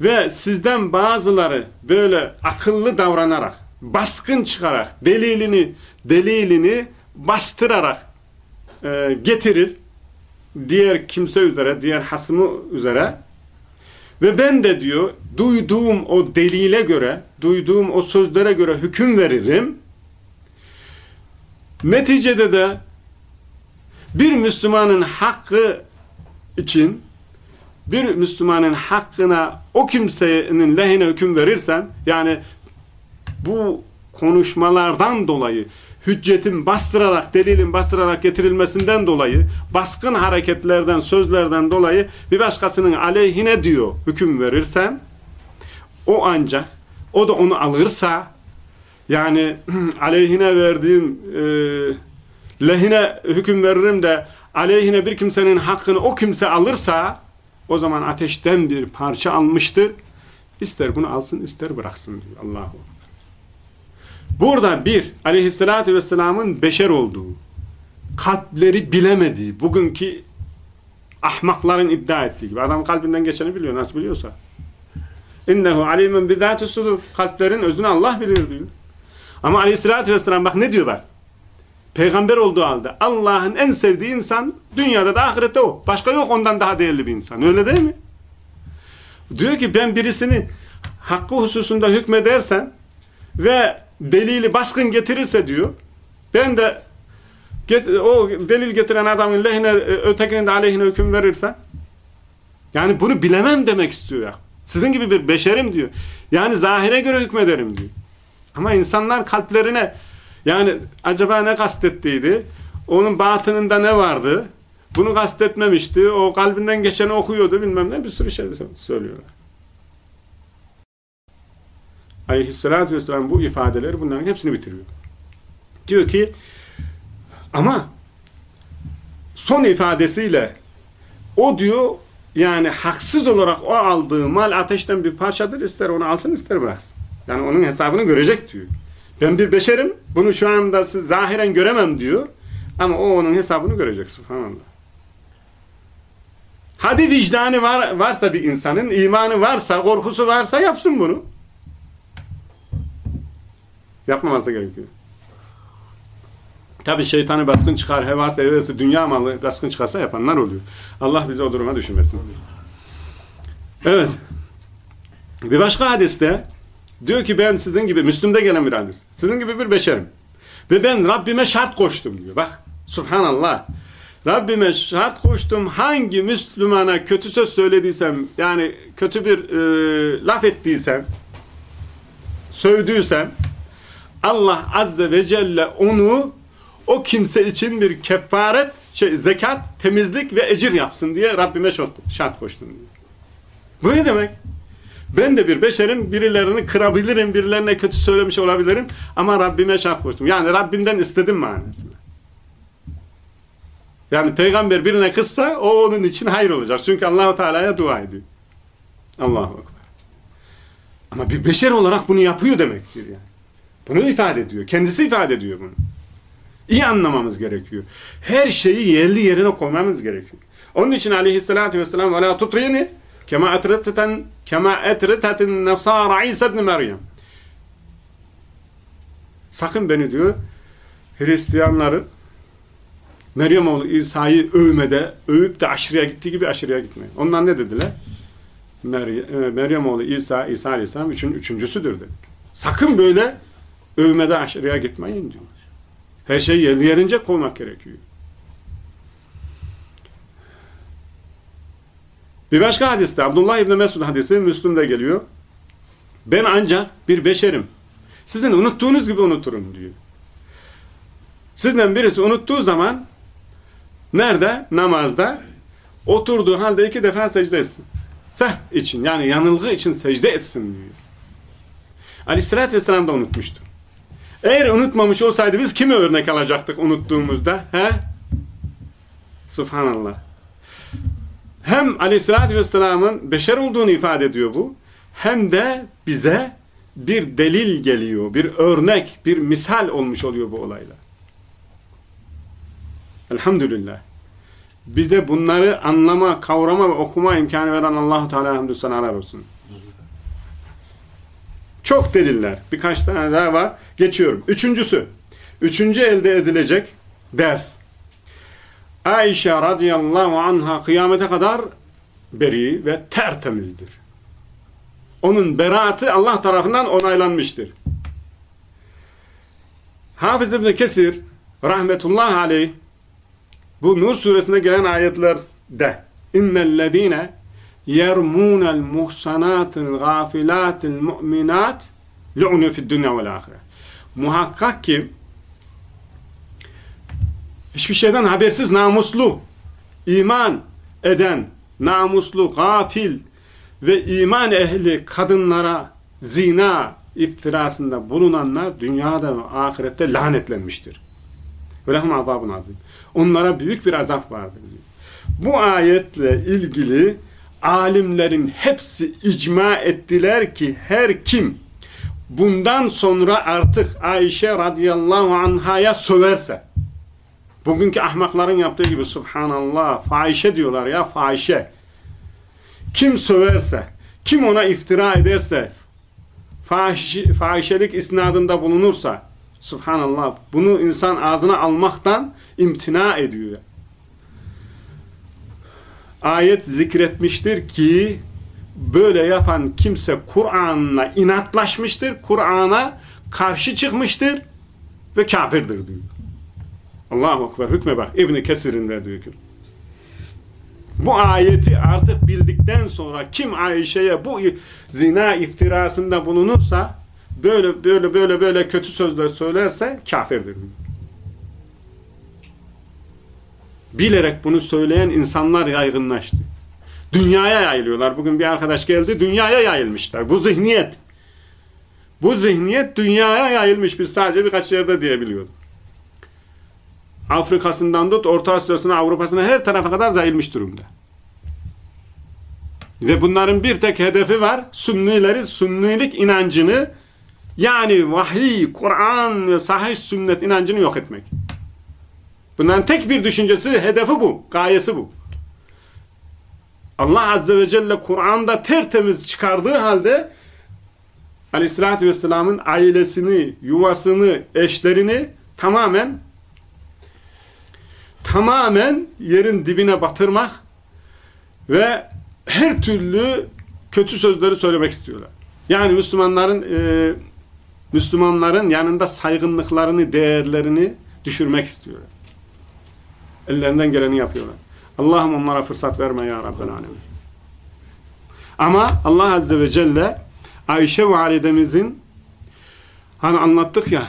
Ve sizden bazıları böyle akıllı davranarak, baskın çıkarak, delilini delilini bastırarak e, getirir diğer kimse üzere, diğer hasımı üzere ve ben de diyor duyduğum o delile göre, duyduğum o sözlere göre hüküm veririm. Neticede de bir Müslümanın hakkı için bir Müslümanın hakkına o kimsenin lehine hüküm verirsem yani bu konuşmalardan dolayı hüccetin bastırarak, delilin bastırarak getirilmesinden dolayı, baskın hareketlerden, sözlerden dolayı bir başkasının aleyhine diyor hüküm verirsem, o ancak, o da onu alırsa, yani aleyhine verdiğim e, lehine hüküm veririm de aleyhine bir kimsenin hakkını o kimse alırsa, o zaman ateşten bir parça almıştır. İster bunu alsın, ister bıraksın diyor Allahu Burada bir, aleyhissalatü vesselamın beşer olduğu, kalpleri bilemediği, bugünkü ahmakların iddia ettiği gibi. Adam kalbinden geçeni biliyor, nasıl biliyorsa. İnnehu alimen bizâti sudur. Kalplerin özünü Allah bilir diyor. Ama aleyhissalatü vesselam bak ne diyor bak. Peygamber olduğu halde Allah'ın en sevdiği insan dünyada da ahirette o. Başka yok ondan daha değerli bir insan. Öyle değil mi? Diyor ki ben birisini hakkı hususunda hükmedersen ve delili baskın getirirse diyor ben de get, o delil getiren adamın lehine e, ötekinin de aleyhine hüküm verirse yani bunu bilemem demek istiyor ya. Sizin gibi bir beşerim diyor. Yani zahire göre hükmederim diyor. Ama insanlar kalplerine yani acaba ne kastettiydi? Onun batınında ne vardı? Bunu kastetmemişti. O kalbinden geçeni okuyordu bilmem ne bir sürü şey söylüyorlar aleyhissalatü vesselam bu ifadeleri bunların hepsini bitiriyor. Diyor ki ama son ifadesiyle o diyor yani haksız olarak o aldığı mal ateşten bir parçadır. ister onu alsın ister bıraksın. Yani onun hesabını görecek diyor. Ben bir beşerim. Bunu şu anda zahiren göremem diyor. Ama o onun hesabını görecek. Subhanallah. Hadi vicdanı var, varsa bir insanın, imanı varsa, korkusu varsa yapsın bunu. Yapmaması gerekiyor. Tabi şeytanı baskın çıkar, hevası, hevesi, dünya malı baskın çıkarsa yapanlar oluyor. Allah bizi o duruma düşürmesin. Evet. Bir başka hadiste diyor ki ben sizin gibi, Müslüm'de gelen bir hadis. Sizin gibi bir beşerim. Ve ben Rabbime şart koştum diyor. Bak, subhanallah. Rabbime şart koştum. Hangi Müslümana kötü söz söylediysem, yani kötü bir e, laf ettiysem, sövdüysem, Allah Azze ve Celle onu o kimse için bir kefaret, şey, zekat, temizlik ve ecir yapsın diye Rabbime şart koştum. Diyor. Bu ne demek? Ben de bir beşerim, birilerini kırabilirim, birilerine kötü söylemiş olabilirim ama Rabbime şart koştum. Yani Rabbimden istedim manasında. Yani peygamber birine kızsa o onun için hayır olacak. Çünkü Allahu Teala'ya dua ediyor. Allahu Ekber. Ama bir beşer olarak bunu yapıyor demektir yani. Bunu ifade ediyor. Kendisi ifade ediyor bunu. İyi anlamamız gerekiyor. Her şeyi yerli yerine koymamız gerekiyor. Onun için aleyhissalatü vesselam وَلَا تُطْرِينِ كَمَا اَتْرِتَتَنْ كَمَا اَتْرِتَتِ النَّصَارَ عِيسَ ibn Meryem Sakın beni diyor Hristiyanların Meryem oğlu İsa'yı övmede, övüp de aşırıya gittiği gibi aşırıya gitmeyin. Onlar ne dediler? Meryem, e, Meryem oğlu İsa, İsa Aleyhisselam üçün üçüncüsüdür dedi. Sakın böyle övmede aşırıya gitmeyin diyor. Her şeyi yerli yerince koymak gerekiyor. Bir başka hadiste Abdullah İbni Mesud hadisi Müslüm'de geliyor. Ben ancak bir beşerim. Sizin unuttuğunuz gibi unuturum diyor. Sizden birisi unuttuğu zaman nerede? Namazda oturduğu halde iki defa secde etsin. Seh için yani yanılgı için secde etsin diyor. Aleyhissalatü vesselam da unutmuştu. Eğer unutmamış olsaydı biz kimi örnek alacaktık unuttuğumuzda? He? Subhanallah. Hem aleyhissalatü vesselamın beşer olduğunu ifade ediyor bu. Hem de bize bir delil geliyor, bir örnek, bir misal olmuş oluyor bu olayla. Elhamdülillah. Bize bunları anlama, kavrama ve okuma imkanı veren Allahu Teala hamdü senalar olsun. Çok deliller. Birkaç tane daha var. Geçiyorum. Üçüncüsü. Üçüncü elde edilecek ders. Ayşe radıyallahu anha kıyamete kadar beri ve tertemizdir. Onun beraatı Allah tarafından onaylanmıştır. Hafız İbni Kesir rahmetullahi aleyh bu Nur suresine gelen ayetlerde innellezine yermunel muhsanatil gafilatil mu'minat lu'nu fid dünya vel ahire. Muhakkak ki hiçbir şeyden habersiz namuslu, iman eden, namuslu, gafil ve iman ehli kadınlara zina iftirasında bulunanlar dünyada ve ahirette lanetlenmiştir. Ve lehum azabun azim. Onlara büyük bir azap vardır. Bu ayetle ilgili alimlerin hepsi icma ettiler ki her kim bundan sonra artık Ayşe radıyallahu anhaya söverse bugünkü ahmakların yaptığı gibi subhanallah fahişe diyorlar ya fahişe. Kim söverse kim ona iftira ederse fahiş, fahişelik isnadında bulunursa subhanallah bunu insan ağzına almaktan imtina ediyor ayet zikretmiştir ki böyle yapan kimse Kur'an'la inatlaşmıştır, Kur'an'a karşı çıkmıştır ve kafirdir diyor. Allahu Ekber hükme bak İbn Kesir'in verdiği hüküm. Bu ayeti artık bildikten sonra kim Ayşe'ye bu zina iftirasında bulunursa böyle böyle böyle böyle kötü sözler söylerse kafirdir diyor. Bilerek bunu söyleyen insanlar yaygınlaştı. Dünyaya yayılıyorlar. Bugün bir arkadaş geldi, dünyaya yayılmışlar. Bu zihniyet. Bu zihniyet dünyaya yayılmış. Biz sadece birkaç yerde diyebiliyorduk. Afrika'sından tut, Orta Asya'sına, Avrupa'sına her tarafa kadar yayılmış durumda. Ve bunların bir tek hedefi var. Sünnileri, sünnilik inancını yani vahiy, Kur'an sahih sünnet inancını yok etmek. Bunların tek bir düşüncesi, hedefi bu, gayesi bu. Allah Azze ve Celle Kur'an'da tertemiz çıkardığı halde Aleyhisselatü Vesselam'ın ailesini, yuvasını, eşlerini tamamen tamamen yerin dibine batırmak ve her türlü kötü sözleri söylemek istiyorlar. Yani Müslümanların e, Müslümanların yanında saygınlıklarını, değerlerini düşürmek istiyorlar. Ellerinden geleni yapıyorlar. Allah'ım onlara fırsat verme ya Rabbel Alemin. Ama Allah Azze ve Celle Ayşe validemizin hani anlattık ya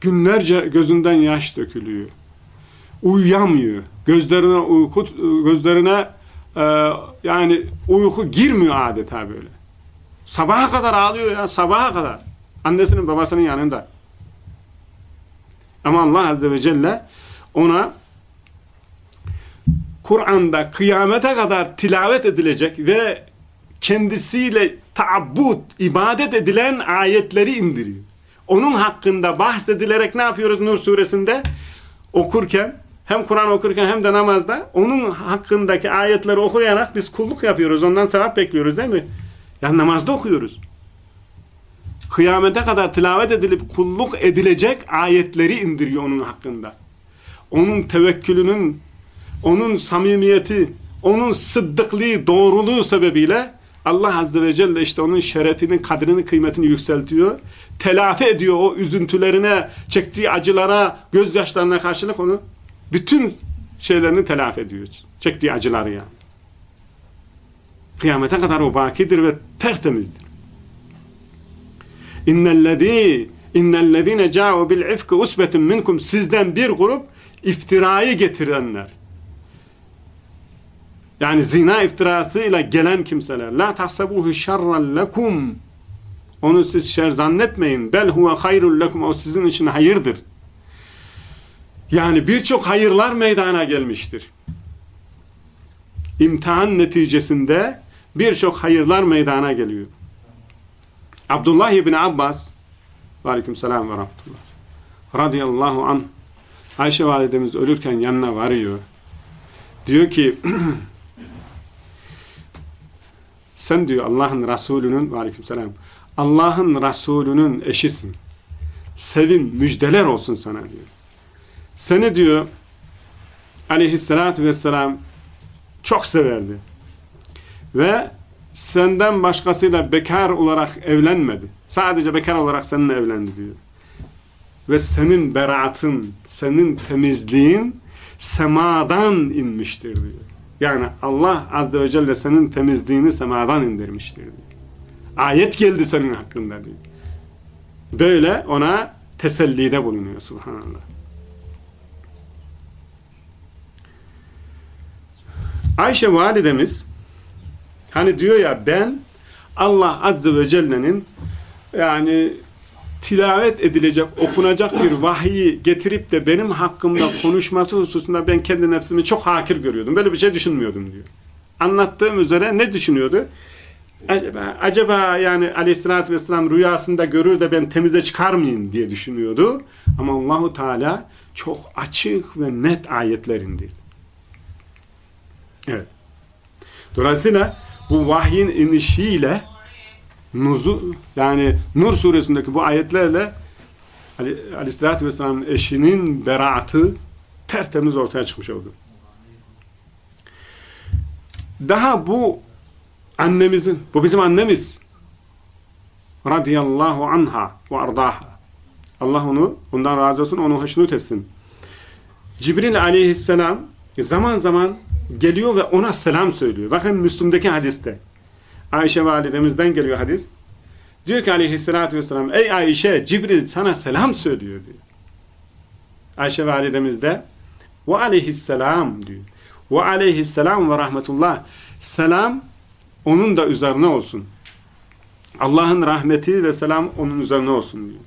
günlerce gözünden yaş dökülüyor. Uyuyamıyor. Gözlerine uyku gözlerine e, yani uyku girmiyor adeta böyle. Sabaha kadar ağlıyor ya sabaha kadar. Annesinin babasının yanında. Ama Allah Azze ve Celle ona Kur'an'da kıyamete kadar tilavet edilecek ve kendisiyle taabbut, ibadet edilen ayetleri indiriyor. Onun hakkında bahsedilerek ne yapıyoruz Nur suresinde? Okurken, hem Kur'an okurken hem de namazda onun hakkındaki ayetleri okuyarak biz kulluk yapıyoruz. Ondan sevap bekliyoruz değil mi? Yani namazda okuyoruz. Kıyamete kadar tilavet edilip kulluk edilecek ayetleri indiriyor onun hakkında. onun tevekkülünün, onun samimiyeti, onun sıddıklığı, doğruluğu sebebiyle Allah Azze ve Celle işte onun şerefinin, kadrini, kıymetini yükseltiyor. Telafi ediyor o üzüntülerine, çektiği acılara, gözyaşlarına karşılık onu bütün şeylerini telafi ediyor. Çektiği acıları yani. Kıyamete kadar o bakidir ve tertemizdir. İnnellezî innellezîne câ'u bil ifki usbetun minkum sizden bir grup iftirayı getirenler. Yani zina iftirasıyla gelen kimseler. La tahsabuhu şerran lekum. Onu siz şer zannetmeyin. Bel huve hayrun lekum. O sizin için hayırdır. Yani birçok hayırlar meydana gelmiştir. İmtihan neticesinde birçok hayırlar meydana geliyor. Abdullah ibn Abbas aleyküm selam ve rahmetullah radıyallahu an Ayşe validemiz ölürken yanına varıyor. Diyor ki sen diyor Allah'ın Resulü'nün aleykümselam Allah'ın Resulü'nün eşisin. Sevin, müjdeler olsun sana diyor. Seni diyor aleyhissalatü vesselam çok severdi. Ve senden başkasıyla bekar olarak evlenmedi. Sadece bekar olarak seninle evlendi diyor. Ve senin beraatın, senin temizliğin semadan inmiştir diyor. Yani Allah Azze ve Celle senin temizliğini semadan indirmiştir. Ayet geldi senin hakkında diyor. Böyle ona tesellide bulunuyor subhanallah. Ayşe validemiz hani diyor ya ben Allah Azze ve Celle'nin yani tilavet edilecek, okunacak bir vahiyi getirip de benim hakkımda konuşması hususunda ben kendi nefsimi çok hakir görüyordum. Böyle bir şey düşünmüyordum diyor. Anlattığım üzere ne düşünüyordu? Acaba, acaba yani aleyhissalatü vesselam rüyasında görür de ben temize çıkar mıyım diye düşünüyordu. Ama Allahu Teala çok açık ve net ayetler indirdi. Evet. Dolayısıyla bu vahyin inişiyle nuzu yani Nur suresindeki bu ayetlerle Ali, Aleyhisselatü Vesselam'ın eşinin beraatı tertemiz ortaya çıkmış oldu. Daha bu annemizin, bu bizim annemiz radıyallahu anha ve ardaha Allah onu, ondan razı olsun, onu hoşnut etsin. Cibril aleyhisselam zaman zaman geliyor ve ona selam söylüyor. Bakın Müslüm'deki hadiste. Ayşe validemizden geliyor hadis. Diyor ki aleyhissalatü vesselam ey Ayşe Cibril sana selam söylüyor diyor. Ayşe validemiz de ve aleyhisselam diyor. Ve aleyhisselam ve rahmetullah. Selam onun da üzerine olsun. Allah'ın rahmeti ve selam onun üzerine olsun diyor.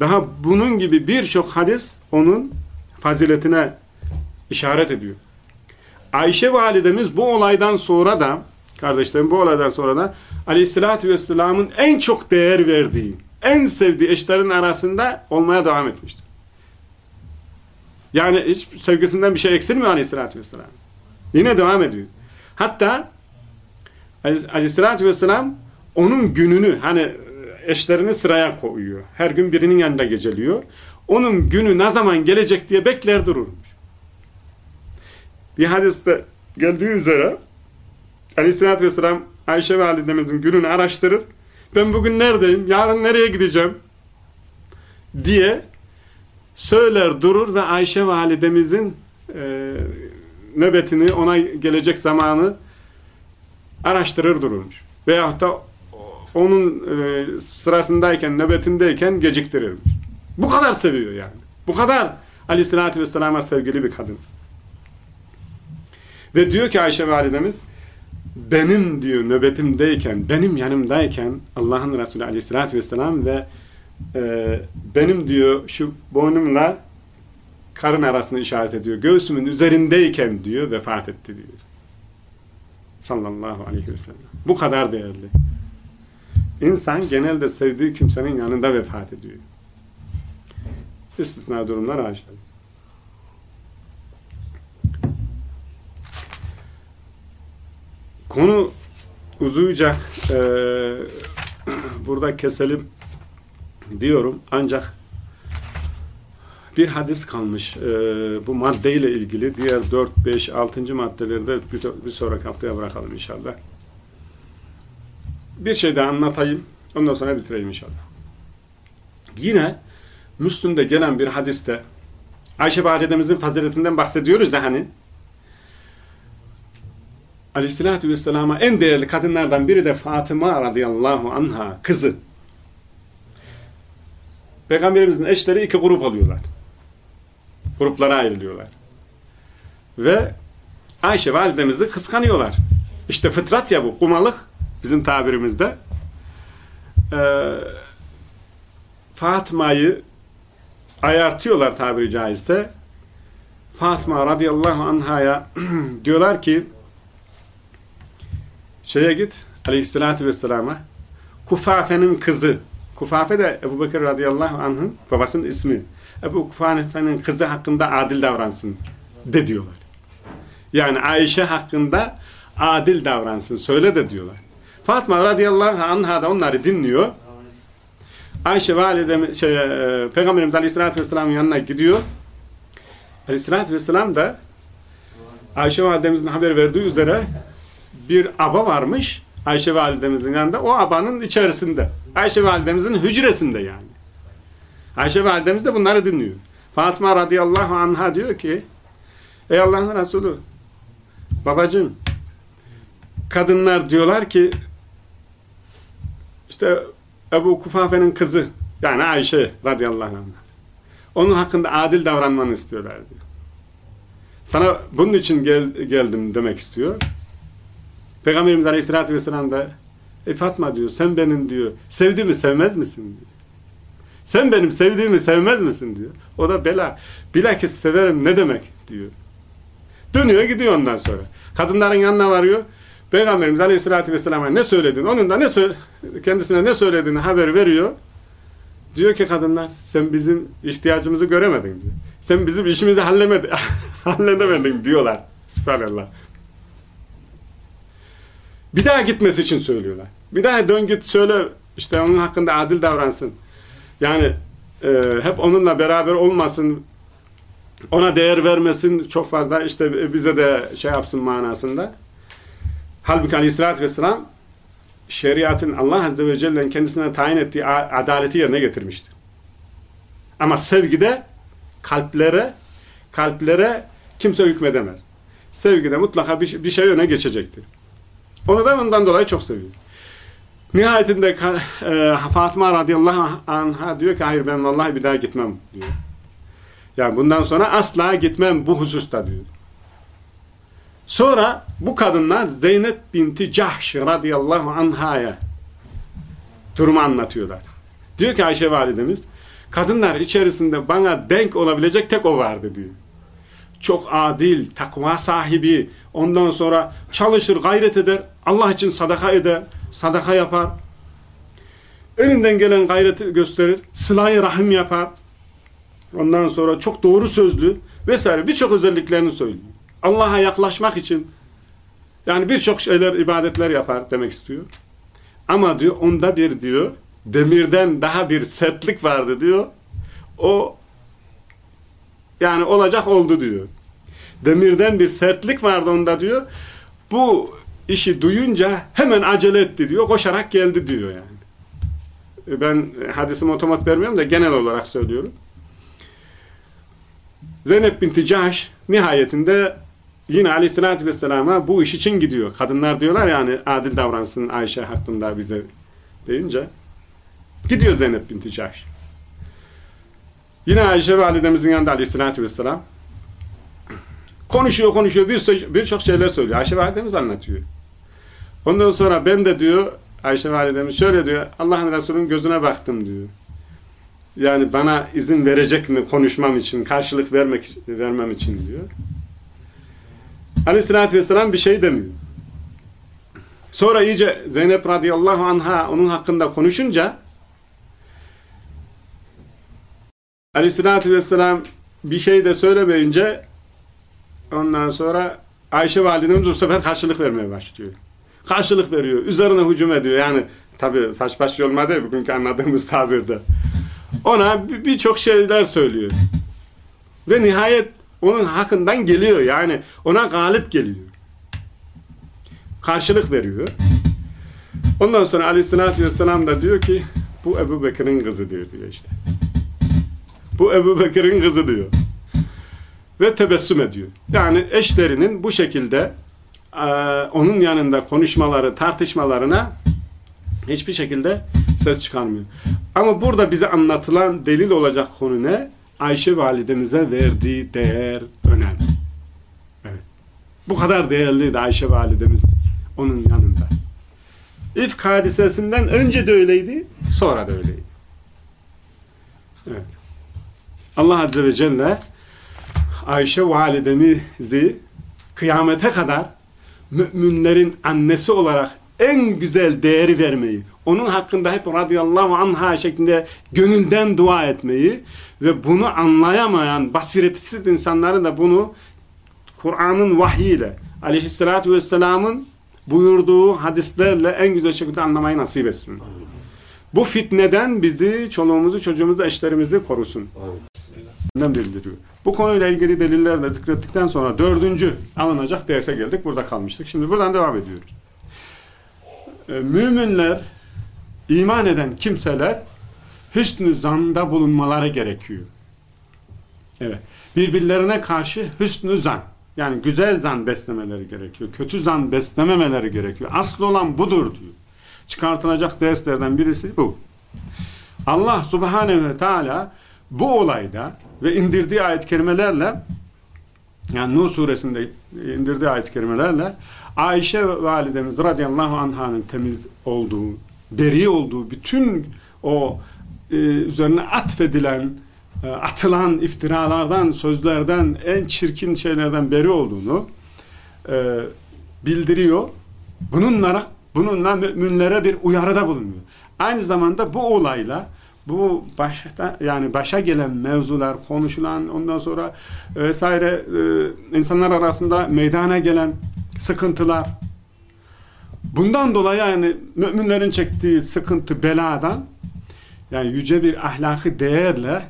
Daha bunun gibi birçok hadis onun faziletine işaret ediyor. Ayşe validemiz bu olaydan sonra da kardeşlerim bu olaydan sonra da aleyhissalatü vesselamın en çok değer verdiği, en sevdiği eşlerin arasında olmaya devam etmiştir. Yani hiç sevgisinden bir şey eksilmiyor aleyhissalatü vesselam. Yine devam ediyor. Hatta aleyhissalatü vesselam onun gününü hani eşlerini sıraya koyuyor. Her gün birinin yanında geceliyor. Onun günü ne zaman gelecek diye bekler dururmuş. Bir hadiste geldiği üzere Aleyhisselatü Vesselam Ayşe validemizin gününü araştırır. Ben bugün neredeyim? Yarın nereye gideceğim? diye söyler durur ve Ayşe validemizin e, nöbetini ona gelecek zamanı araştırır dururmuş. Veyahut da onun e, sırasındayken, nöbetindeyken geciktirirmiş. Bu kadar seviyor yani. Bu kadar aleyhissalatü vesselama sevgili bir kadın. Ve diyor ki Ayşe validemiz benim diyor nöbetimdeyken, benim yanımdayken Allah'ın Resulü aleyhissalatü vesselam ve e, benim diyor şu boynumla karın arasını işaret ediyor. Göğsümün üzerindeyken diyor vefat etti diyor. Sallallahu aleyhi ve sellem. Bu kadar değerli. İnsan genelde sevdiği kimsenin yanında vefat ediyor. İstisna durumlar hariçler. Konu uzayacak. Ee, burada keselim diyorum. Ancak bir hadis kalmış e, bu maddeyle ilgili. Diğer 4, 5, 6. maddeleri de bir, bir sonraki haftaya bırakalım inşallah. Bir şey daha anlatayım. Ondan sonra bitireyim inşallah. Yine Müslüm'de gelen bir hadiste Ayşe validemizin faziletinden bahsediyoruz da hani Aleyhisselatü Vesselam'a en değerli kadınlardan biri de Fatıma radıyallahu anha kızı. Peygamberimizin eşleri iki grup oluyorlar. Gruplara ayrılıyorlar. Ve Ayşe validemizi kıskanıyorlar. İşte fıtrat ya bu, kumalık bizim tabirimizde. Ee, Fatıma'yı ayartıyorlar tabiri caizse. Fatıma radıyallahu anhaya diyorlar ki şeye git aleyhissalatü vesselama Kufafe'nin kızı Kufafe de Ebu Bekir radıyallahu anh'ın babasının ismi. Ebu Kufafe'nin kızı hakkında adil davransın de diyorlar. Yani Ayşe hakkında adil davransın söyle de diyorlar. Fatma radıyallahu anha da onları dinliyor. Ayşe validem şey, e, Peygamberimiz aleyhissalatü vesselamın yanına gidiyor. Aleyhissalatü vesselam da Ayşe validemizin haber verdiği üzere bir aba varmış Ayşe validemizin yanında. O abanın içerisinde. Ayşe validemizin hücresinde yani. Ayşe validemiz de bunları dinliyor. Fatıma radıyallahu anha diyor ki Ey Allah'ın Resulü babacığım kadınlar diyorlar ki işte Ebu Kufafe'nin kızı yani Ayşe radıyallahu anh onun hakkında adil davranmanı istiyorlar diyor. Sana bunun için gel, geldim demek istiyor. Peygamberimiz Aleyhisselatü Vesselam da e Fatma diyor sen benim diyor sevdiğimi sevmez misin diyor. Sen benim sevdiğimi sevmez misin diyor. O da bela. Bilakis severim ne demek diyor. Dönüyor gidiyor ondan sonra. Kadınların yanına varıyor. Peygamberimiz Aleyhisselatü Vesselam'a ne söylediğini, onun da ne kendisine ne söylediğini haber veriyor. Diyor ki kadınlar sen bizim ihtiyacımızı göremedin diyor. Sen bizim işimizi hallemedin, halledemedin diyorlar. Sübhanallah. Bir daha gitmesi için söylüyorlar. Bir daha dön git söyle işte onun hakkında adil davransın. Yani e, hep onunla beraber olmasın, ona değer vermesin, çok fazla işte bize de şey yapsın manasında. Halbuki aleyhissalatü vesselam şeriatın Allah Azze ve Celle'nin kendisine tayin ettiği adaleti yerine getirmiştir. Ama sevgide kalplere kalplere kimse hükmedemez. Sevgide mutlaka bir, bir şey öne geçecektir. Onu da ondan dolayı çok seviyor. Nihayetinde e, Fatıma radıyallahu anh'a diyor ki hayır ben vallahi bir daha gitmem diyor. Yani bundan sonra asla gitmem bu hususta diyor. Sonra bu kadınlar Zeynep binti Cahş radıyallahu anhaya durumu anlatıyorlar. Diyor ki Ayşe validemiz kadınlar içerisinde bana denk olabilecek tek o vardı diyor. Çok adil, takva sahibi, ondan sonra çalışır, gayret eder, Allah için sadaka eder, sadaka yapar. Elinden gelen gayreti gösterir, sılayı rahim yapar. Ondan sonra çok doğru sözlü vesaire birçok özelliklerini söylüyor. Allah'a yaklaşmak için yani birçok şeyler, ibadetler yapar demek istiyor. Ama diyor onda bir diyor demirden daha bir sertlik vardı diyor. O yani olacak oldu diyor. Demirden bir sertlik vardı onda diyor. Bu işi duyunca hemen acele etti diyor. Koşarak geldi diyor yani. E, ben hadisimi otomat vermiyorum da genel olarak söylüyorum. Zeynep binti Cahş nihayetinde yine aleyhissalatü vesselama bu iş için gidiyor. Kadınlar diyorlar yani adil davransın Ayşe hakkında bize deyince. Gidiyor Zeynep binti Cahş. Yine Ayşe validemizin yanında aleyhissalatü vesselam konuşuyor konuşuyor birçok bir şeyler söylüyor. Ayşe validemiz anlatıyor. Ondan sonra ben de diyor Ayşe validemiz şöyle diyor Allah'ın Resulü'nün gözüne baktım diyor. Yani bana izin verecek mi konuşmam için, karşılık vermek vermem için diyor. Aleyhissalatü vesselam bir şey demiyor. Sonra iyice Zeynep radıyallahu anha onun hakkında konuşunca Aleyhissalatü vesselam bir şey de söylemeyince ondan sonra Ayşe validemiz bu sefer karşılık vermeye başlıyor. Karşılık veriyor. Üzerine hücum ediyor. Yani tabi saç baş yolma değil bugünkü anladığımız tabirde. Ona birçok şeyler söylüyor. Ve nihayet onun hakkından geliyor. Yani ona galip geliyor. Karşılık veriyor. Ondan sonra aleyhissalatü vesselam da diyor ki bu Ebu Bekir'in kızı diyor, diyor işte. Bu Ebu Bekir'in kızı diyor. Ve tebessüm ediyor. Yani eşlerinin bu şekilde e, onun yanında konuşmaları, tartışmalarına hiçbir şekilde ses çıkarmıyor. Ama burada bize anlatılan delil olacak konu ne? Ayşe validemize verdiği değer, önem. Evet. Bu kadar değerliydi Ayşe validemiz onun yanında. İfk hadisesinden önce de öyleydi, sonra da öyleydi. Evet. Allah Azze ve Celle Ayşe validemizi kıyamete kadar müminlerin annesi olarak en güzel değeri vermeyi, onun hakkında hep radıyallahu anha şeklinde gönülden dua etmeyi ve bunu anlayamayan basiretsiz insanların da bunu Kur'an'ın vahyiyle aleyhissalatü vesselamın buyurduğu hadislerle en güzel şekilde anlamayı nasip etsin. Bu fitneden bizi, çoluğumuzu, çocuğumuzu, eşlerimizi korusun. Amin. bildiriyor. Bu konuyla ilgili delillerle zikrettikten sonra dördüncü alınacak derse geldik. Burada kalmıştık. Şimdi buradan devam ediyoruz. Ee, müminler, iman eden kimseler hüsnü zanda bulunmaları gerekiyor. Evet. Birbirlerine karşı hüsnü zan. Yani güzel zan beslemeleri gerekiyor. Kötü zan beslememeleri gerekiyor. Asıl olan budur diyor. Çıkartılacak derslerden birisi bu. Allah subhanehu ve teala bu olayda ve indirdiği ayet-i kerimelerle yani Nur suresinde indirdiği ayet-i kerimelerle Ayşe validemiz radıyallahu anh'ın temiz olduğu, beri olduğu bütün o e, üzerine atfedilen e, atılan iftiralardan, sözlerden, en çirkin şeylerden beri olduğunu e, bildiriyor. Bununla, bununla müminlere bir uyarıda bulunuyor. Aynı zamanda bu olayla bu başta yani başa gelen mevzular konuşulan ondan sonra vesaire e, insanlar arasında meydana gelen sıkıntılar bundan dolayı yani müminlerin çektiği sıkıntı beladan yani yüce bir ahlaki değerle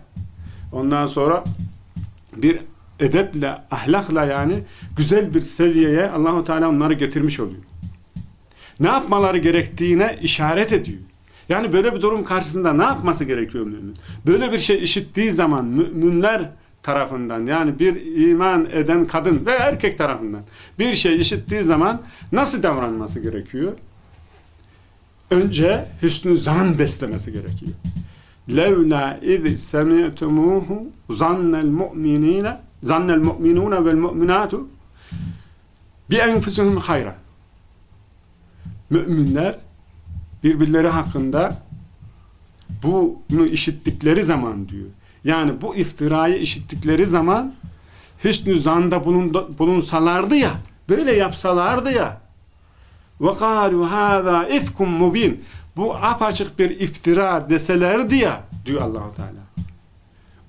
Ondan sonra bir edeple, ahlakla yani güzel bir seviyeye Allahu Teala onları getirmiş oluyor. Ne yapmaları gerektiğine işaret ediyor. Yani böyle bir durum karşısında ne yapması gerekiyor mümin? Böyle bir şey işittiği zaman müminler tarafından yani bir iman eden kadın ve erkek tarafından bir şey işittiği zaman nasıl davranması gerekiyor? Önce hüsnü zan beslemesi gerekiyor levla iz semi'tumuhu zannel mu'minine zannel mu'minune vel mu'minatu bi enfusihim hayra müminler birbirleri hakkında bunu işittikleri zaman diyor. Yani bu iftirayı işittikleri zaman hüsnü zanda bulunsalardı ya böyle yapsalardı ya kalu hâzâ ifkum mubin bu apaçık bir iftira deselerdi ya diyor Allahu Teala.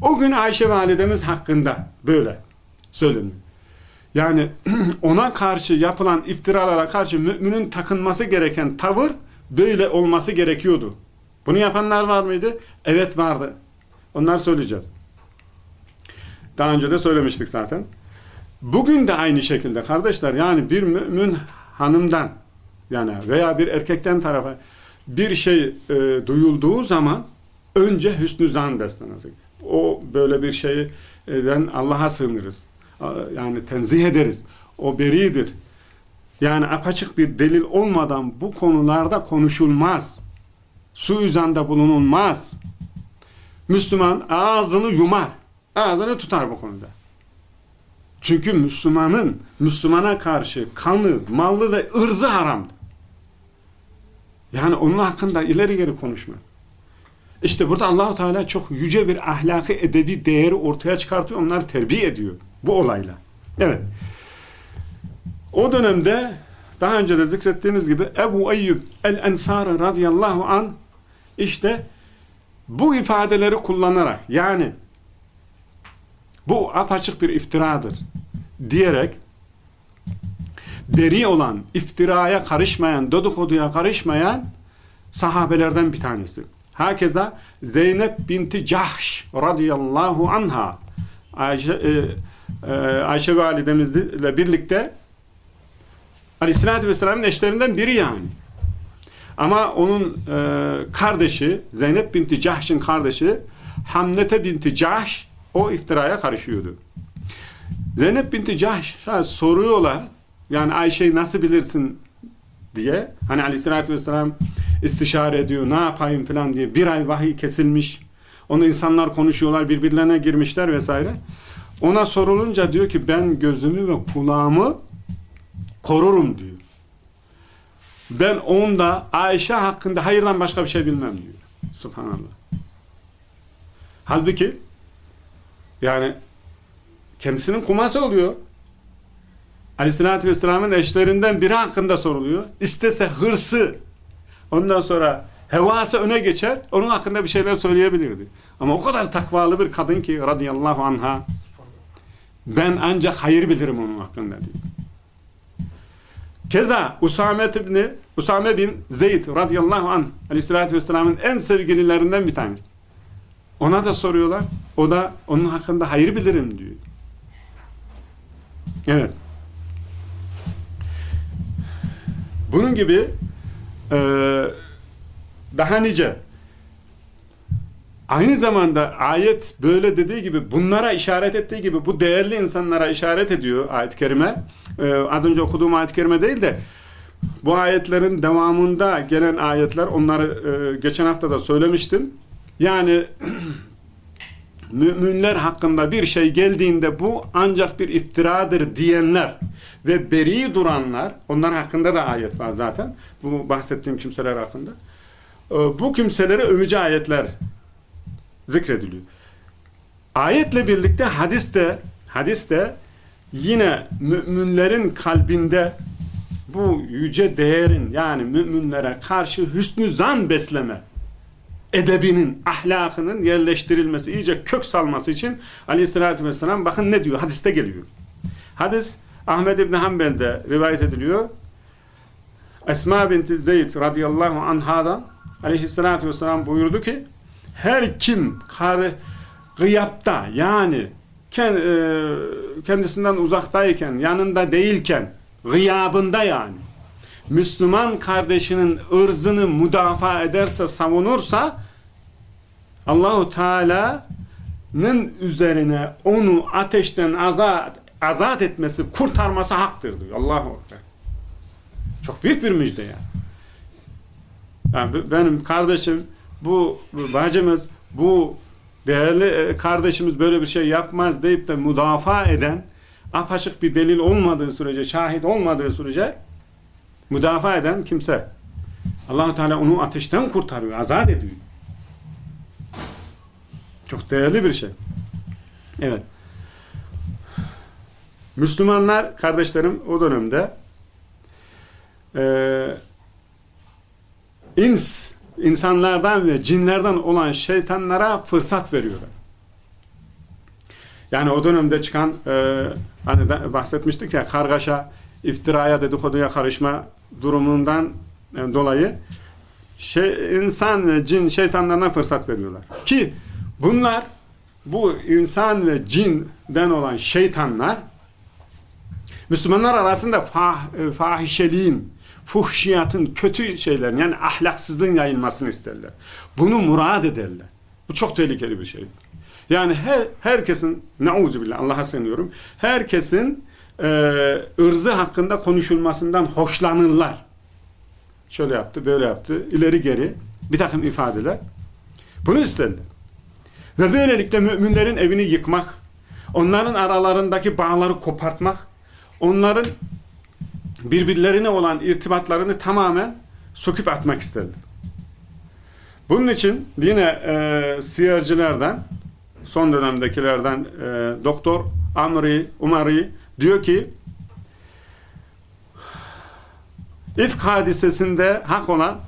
O gün Ayşe validemiz hakkında böyle söyleniyor. Yani ona karşı yapılan iftiralara karşı müminin takınması gereken tavır böyle olması gerekiyordu. Bunu yapanlar var mıydı? Evet vardı. Onlar söyleyeceğiz. Daha önce de söylemiştik zaten. Bugün de aynı şekilde kardeşler yani bir mümin hanımdan yani veya bir erkekten tarafa bir şey e, duyulduğu zaman önce hüsnü zan beslenecek. O böyle bir şeyden Allah'a sığınırız. Yani tenzih ederiz. O beridir. Yani apaçık bir delil olmadan bu konularda konuşulmaz. Suizanda bulunulmaz. Müslüman ağzını yumar. Ağzını tutar bu konuda. Çünkü Müslümanın Müslümana karşı kanı, mallı ve ırzı haramdır. Yani onun hakkında ileri geri konuşma. İşte burada Allahu Teala çok yüce bir ahlaki edebi değeri ortaya çıkartıyor. Onları terbiye ediyor bu olayla. Evet. O dönemde daha önce de zikrettiğimiz gibi Ebu Eyyub el-Ensari radıyallahu an işte bu ifadeleri kullanarak yani bu apaçık bir iftiradır diyerek beri olan, iftiraya karışmayan, dedikoduya karışmayan sahabelerden bir tanesi. Hakeza Zeynep binti Cahş radıyallahu anha Ayşe, e, e, Ayşe validemizle birlikte Aleyhisselatü Vesselam'ın eşlerinden biri yani. Ama onun e, kardeşi Zeynep binti Cahş'ın kardeşi Hamnete binti Cahş o iftiraya karışıyordu. Zeynep binti Cahş'a soruyorlar yani Ayşe'yi nasıl bilirsin diye hani aleyhissalatü vesselam istişare ediyor ne yapayım falan diye bir ay vahiy kesilmiş onu insanlar konuşuyorlar birbirlerine girmişler vesaire ona sorulunca diyor ki ben gözümü ve kulağımı korurum diyor ben onda Ayşe hakkında hayırdan başka bir şey bilmem diyor subhanallah halbuki yani kendisinin kuması oluyor Aleyhisselatü Vesselam'ın eşlerinden biri hakkında soruluyor. İstese hırsı, ondan sonra hevası öne geçer, onun hakkında bir şeyler söyleyebilirdi. Ama o kadar takvalı bir kadın ki radıyallahu anha, ben ancak hayır bilirim onun hakkında diyor. Keza Usame ibn, Usame bin Zeyd radıyallahu anh aleyhissalatü vesselamın en sevgililerinden bir tanesi. Ona da soruyorlar. O da onun hakkında hayır bilirim diyor. Evet. Bunun gibi e, daha nice aynı zamanda ayet böyle dediği gibi bunlara işaret ettiği gibi bu değerli insanlara işaret ediyor ayet-i kerime. E, az önce okuduğum ayet-i kerime değil de bu ayetlerin devamında gelen ayetler onları e, geçen hafta da söylemiştim. Yani müminler hakkında bir şey geldiğinde bu ancak bir iftiradır diyenler ve beri duranlar, onlar hakkında da ayet var zaten. Bu bahsettiğim kimseler hakkında. Ee, bu kimselere övücü ayetler zikrediliyor. Ayetle birlikte hadiste hadiste yine müminlerin kalbinde bu yüce değerin yani müminlere karşı hüsnü zan besleme edebinin, ahlakının yerleştirilmesi, iyice kök salması için aleyhissalatü vesselam bakın ne diyor? Hadiste geliyor. Hadis Ahmed İbni Hanbel'de rivayet ediliyor. Esma binti Zeyd radıyallahu anhadan aleyhissalatü vesselam buyurdu ki her kim gıyapta yani e, kendisinden uzaktayken, yanında değilken, gıyabında yani Müslüman kardeşinin ırzını müdafaa ederse, savunursa Allahu Teala'nın üzerine onu ateşten azat azat etmesi, kurtarması haktır diyor. Allahu Ekber. Çok büyük bir müjde yani. yani benim kardeşim bu bacımız bu değerli e, kardeşimiz böyle bir şey yapmaz deyip de müdafaa eden apaçık bir delil olmadığı sürece, şahit olmadığı sürece müdafaa eden kimse allah Teala onu ateşten kurtarıyor, azat ediyor. Çok değerli bir şey. Evet. Müslümanlar, kardeşlerim o dönemde e, ins, insanlardan ve cinlerden olan şeytanlara fırsat veriyorlar. Yani o dönemde çıkan e, hani bahsetmiştik ya kargaşa, iftiraya, dedikoduya karışma durumundan e, dolayı şey, insan ve cin şeytanlarına fırsat veriyorlar. Ki bunlar bu insan ve cinden olan şeytanlar Müslümanlar arasında fah, e, fahişeliğin, fuhşiyatın, kötü şeylerin yani ahlaksızlığın yayılmasını isterler. Bunu murad ederler. Bu çok tehlikeli bir şey. Yani her, herkesin, billah Allah'a sığınıyorum, herkesin e, ırzı hakkında konuşulmasından hoşlanırlar. Şöyle yaptı, böyle yaptı, ileri geri bir takım ifadeler. Bunu isterler. Ve böylelikle müminlerin evini yıkmak, onların aralarındaki bağları kopartmak, onların birbirlerine olan irtibatlarını tamamen söküp atmak isterler. Bunun için yine e, siyercilerden, son dönemdekilerden e, Doktor Amri Umari diyor ki İfk hadisesinde hak olan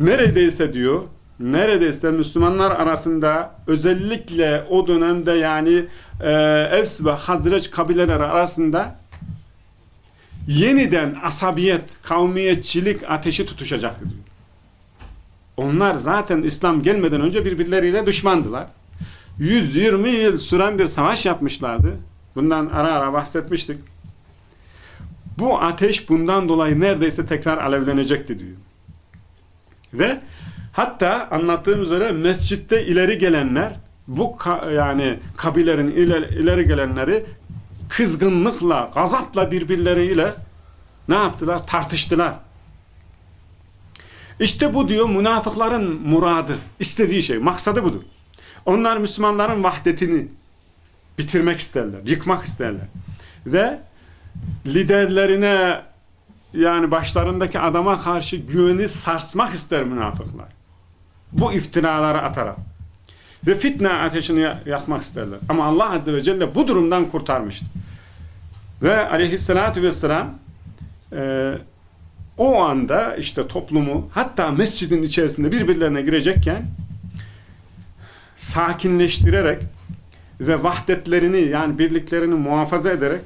neredeyse diyor neredeyse Müslümanlar arasında özellikle o dönemde yani e, Evs ve Hazreç kabileleri arasında yeniden asabiyet, kavmiyetçilik ateşi tutuşacaktı diyor. Onlar zaten İslam gelmeden önce birbirleriyle düşmandılar. 120 yıl süren bir savaş yapmışlardı. Bundan ara ara bahsetmiştik. Bu ateş bundan dolayı neredeyse tekrar alevlenecekti diyor. Ve hatta anlattığım üzere mescitte ileri gelenler bu ka yani kabilerin ileri, ileri gelenleri kızgınlıkla, gazapla birbirleriyle ne yaptılar? Tartıştılar. İşte bu diyor münafıkların muradı, istediği şey, maksadı budur. Onlar Müslümanların vahdetini bitirmek isterler, yıkmak isterler. Ve liderlerine yani başlarındaki adama karşı güveni sarsmak ister münafıklar. Bu iftiraları atarak. Ve fitne ateşini yakmak isterler. Ama Allah Azze ve Celle bu durumdan kurtarmıştır. Ve aleyhissalatü vesselam e, o anda işte toplumu hatta mescidin içerisinde birbirlerine girecekken sakinleştirerek ve vahdetlerini yani birliklerini muhafaza ederek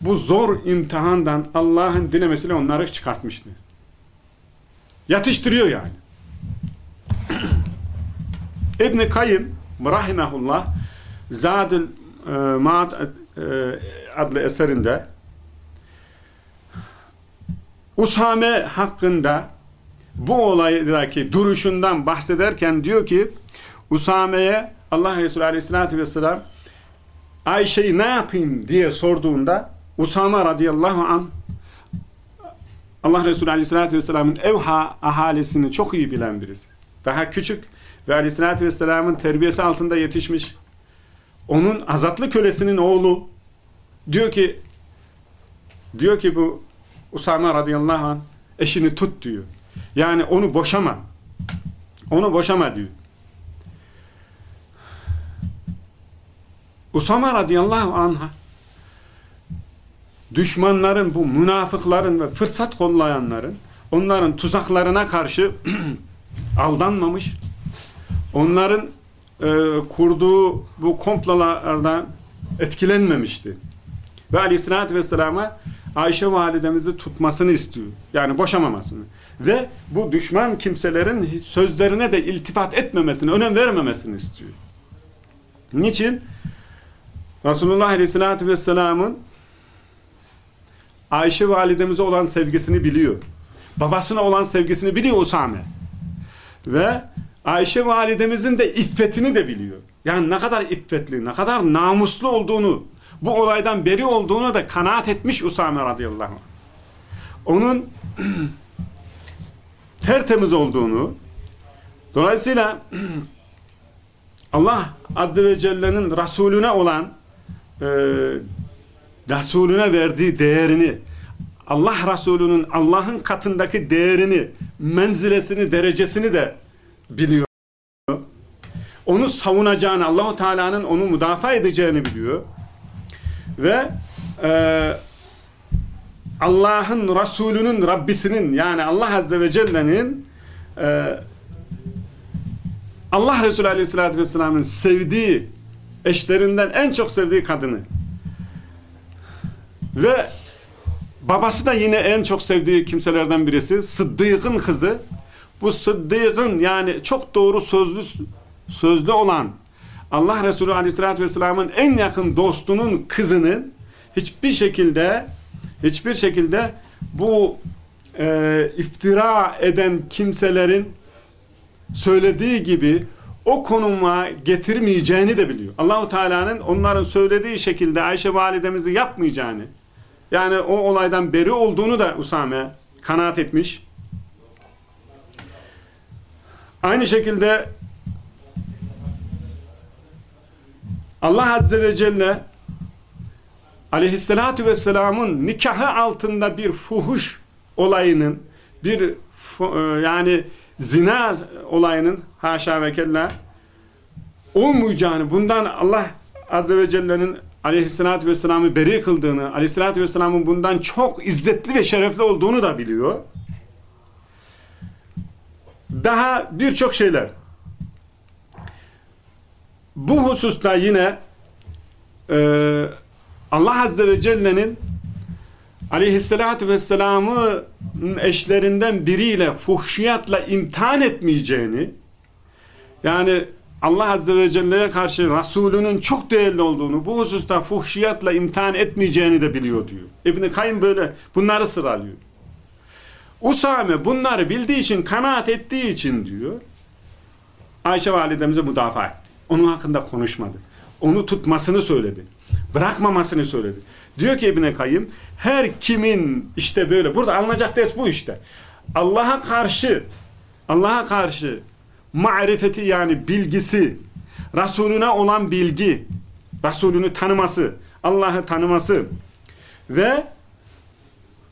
bu zor imtihandan Allah'ın dilemesiyle onları çıkartmıştı. Yatıştırıyor yani. İbn-i Kayyım rahimahullah Zadül e, Ma'ad e, adlı eserinde Usame hakkında bu olaydaki duruşundan bahsederken diyor ki Usame'ye Allah Resulü Aleyhisselatü Vesselam Ayşe'yi ne yapayım diye sorduğunda Usame radıyallahu an Allah Resulü Aleyhisselatü Vesselam'ın evha ahalisini çok iyi bilen birisi. Daha küçük ve Aleyhisselatü Vesselam'ın terbiyesi altında yetişmiş. Onun azatlı kölesinin oğlu diyor ki diyor ki bu Usame radıyallahu anh eşini tut diyor. Yani onu boşama. Onu boşama diyor. Usame radıyallahu anh düşmanların bu münafıkların ve fırsat kollayanların onların tuzaklarına karşı aldanmamış onların e, kurduğu bu komplolardan etkilenmemişti. Ve aleyhissalatü vesselama Ayşe validemizi tutmasını istiyor. Yani boşamamasını. Ve bu düşman kimselerin sözlerine de iltifat etmemesini, önem vermemesini istiyor. Niçin? Resulullah aleyhissalatü vesselamın Ayşe validemize olan sevgisini biliyor. Babasına olan sevgisini biliyor Usame. Ve Ayşe validemizin de iffetini de biliyor. Yani ne kadar iffetli, ne kadar namuslu olduğunu, bu olaydan beri olduğunu da kanaat etmiş Usame radıyallahu anh. Onun tertemiz olduğunu, dolayısıyla Allah Azze ve Celle'nin Resulüne olan e, Resulüne verdiği değerini Allah Resulü'nün Allah'ın katındaki değerini, menzilesini, derecesini de biliyor. Onu savunacağını, Allahu Teala'nın onu müdafaa edeceğini biliyor. Ve e, Allah'ın Resulü'nün Rabbisinin yani Allah Azze ve Celle'nin e, Allah Resulü Aleyhisselatü Vesselam'ın sevdiği eşlerinden en çok sevdiği kadını ve babası da yine en çok sevdiği kimselerden birisi Sıddık'ın kızı bu Sıddık'ın yani çok doğru sözlü sözlü olan Allah Resulü Aleyhisselatü Vesselam'ın en yakın dostunun kızının hiçbir şekilde hiçbir şekilde bu e, iftira eden kimselerin söylediği gibi o konuma getirmeyeceğini de biliyor. Allahu Teala'nın onların söylediği şekilde Ayşe validemizi yapmayacağını yani o olaydan beri olduğunu da Usame kanaat etmiş. Aynı şekilde Allah Azze ve Celle aleyhissalatü vesselamın nikahı altında bir fuhuş olayının bir e, yani zina olayının haşa ve kella olmayacağını bundan Allah Azze ve Celle'nin aleyhissalatü vesselam'ı beri kıldığını aleyhissalatü vesselam'ın bundan çok izzetli ve şerefli olduğunu da biliyor. Daha birçok şeyler. Bu hususta yine e, Allah Azze ve Celle'nin aleyhissalatü vesselam'ı eşlerinden biriyle fuhşiyatla imtihan etmeyeceğini yani Allah Azze ve Celle'ye karşı Resulünün çok değerli olduğunu, bu hususta fuhşiyatla imtihan etmeyeceğini de biliyor diyor. İbn-i Kayyum böyle bunları sıralıyor. Usame bunları bildiği için, kanaat ettiği için diyor, Ayşe validemize müdafaa etti. Onun hakkında konuşmadı. Onu tutmasını söyledi. Bırakmamasını söyledi. Diyor ki İbn-i Kayyum, her kimin işte böyle, burada alınacak ders bu işte. Allah'a karşı, Allah'a karşı marifeti yani bilgisi, Resulüne olan bilgi, Resulünü tanıması, Allah'ı tanıması ve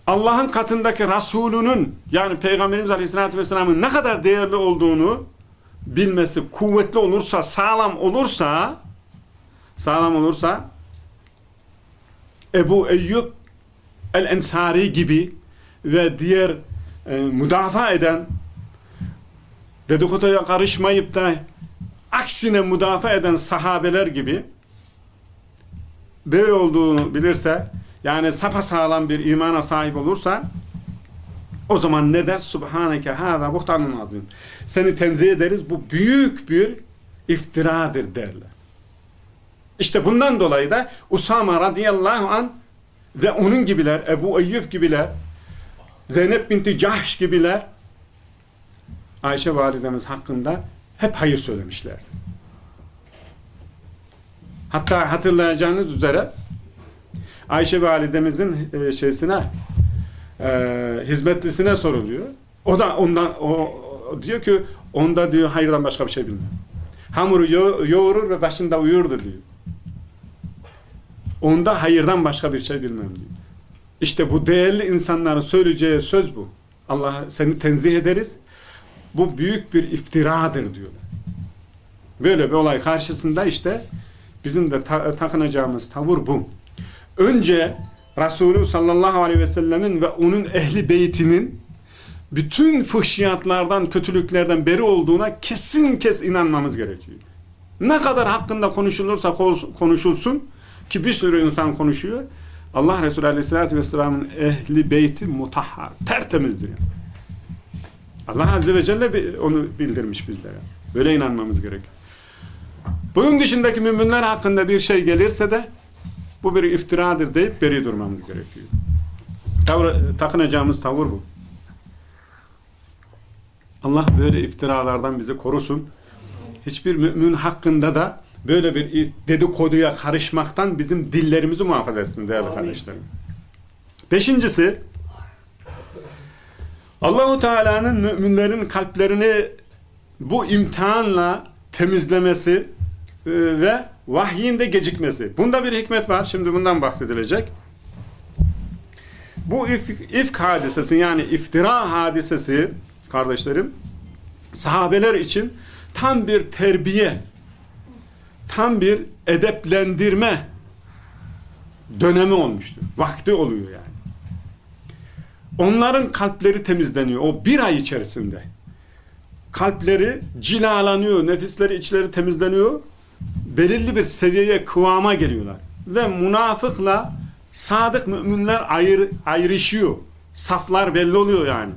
Allah'ın katındaki Resulünün yani Peygamberimiz Aleyhisselatü Vesselam'ın ne kadar değerli olduğunu bilmesi kuvvetli olursa, sağlam olursa sağlam olursa Ebu Eyyub el-Ensari gibi ve diğer e, müdafaa eden dedikoduya karışmayıp da aksine müdafaa eden sahabeler gibi böyle olduğunu bilirse yani sapasağlam bir imana sahip olursa o zaman ne der? Subhaneke hâzâ buhtanun azim. Seni tenzih ederiz. Bu büyük bir iftiradır derler. İşte bundan dolayı da Usama radıyallahu an ve onun gibiler, Ebu Eyyub gibiler, Zeynep binti Cahş gibiler Ayşe validemiz hakkında hep hayır söylemişler. Hatta hatırlayacağınız üzere Ayşe validemizin e, şeysine e, hizmetlisine soruluyor. O da ondan o, diyor ki onda diyor hayırdan başka bir şey bilmiyor. Hamuru yo yoğurur ve başında uyurdu diyor. Onda hayırdan başka bir şey bilmem diyor. İşte bu değerli insanların söyleyeceği söz bu. Allah seni tenzih ederiz. Bu büyük bir iftiradır diyorlar. Böyle bir olay karşısında işte bizim de ta takınacağımız tavır bu. Önce Resulü sallallahu aleyhi ve sellemin ve onun ehli beytinin bütün fıhşiyatlardan, kötülüklerden beri olduğuna kesin kes inanmamız gerekiyor. Ne kadar hakkında konuşulursa konuşulsun ki bir sürü insan konuşuyor. Allah Resulü aleyhissalatü vesselamın ehli beyti mutahhar, tertemizdir. Yani. Allah Azze ve Celle onu bildirmiş bizlere. Böyle inanmamız gerekiyor. Bunun dışındaki müminler hakkında bir şey gelirse de bu bir iftiradır deyip beri durmamız gerekiyor. Tavır, takınacağımız tavır bu. Allah böyle iftiralardan bizi korusun. Hiçbir mümin hakkında da böyle bir dedikoduya karışmaktan bizim dillerimizi muhafaza etsin değerli kardeşlerim. Beşincisi Allahu Teala'nın müminlerin kalplerini bu imtihanla temizlemesi e, ve vahyinde gecikmesi. Bunda bir hikmet var. Şimdi bundan bahsedilecek. Bu if, ifk hadisesi yani iftira hadisesi kardeşlerim sahabeler için tam bir terbiye tam bir edeplendirme dönemi olmuştu. Vakti oluyor yani. Onların kalpleri temizleniyor. O bir ay içerisinde. Kalpleri cilalanıyor. Nefisleri, içleri temizleniyor. Belirli bir seviyeye, kıvama geliyorlar. Ve münafıkla sadık müminler ayrı, ayrışıyor. Saflar belli oluyor yani.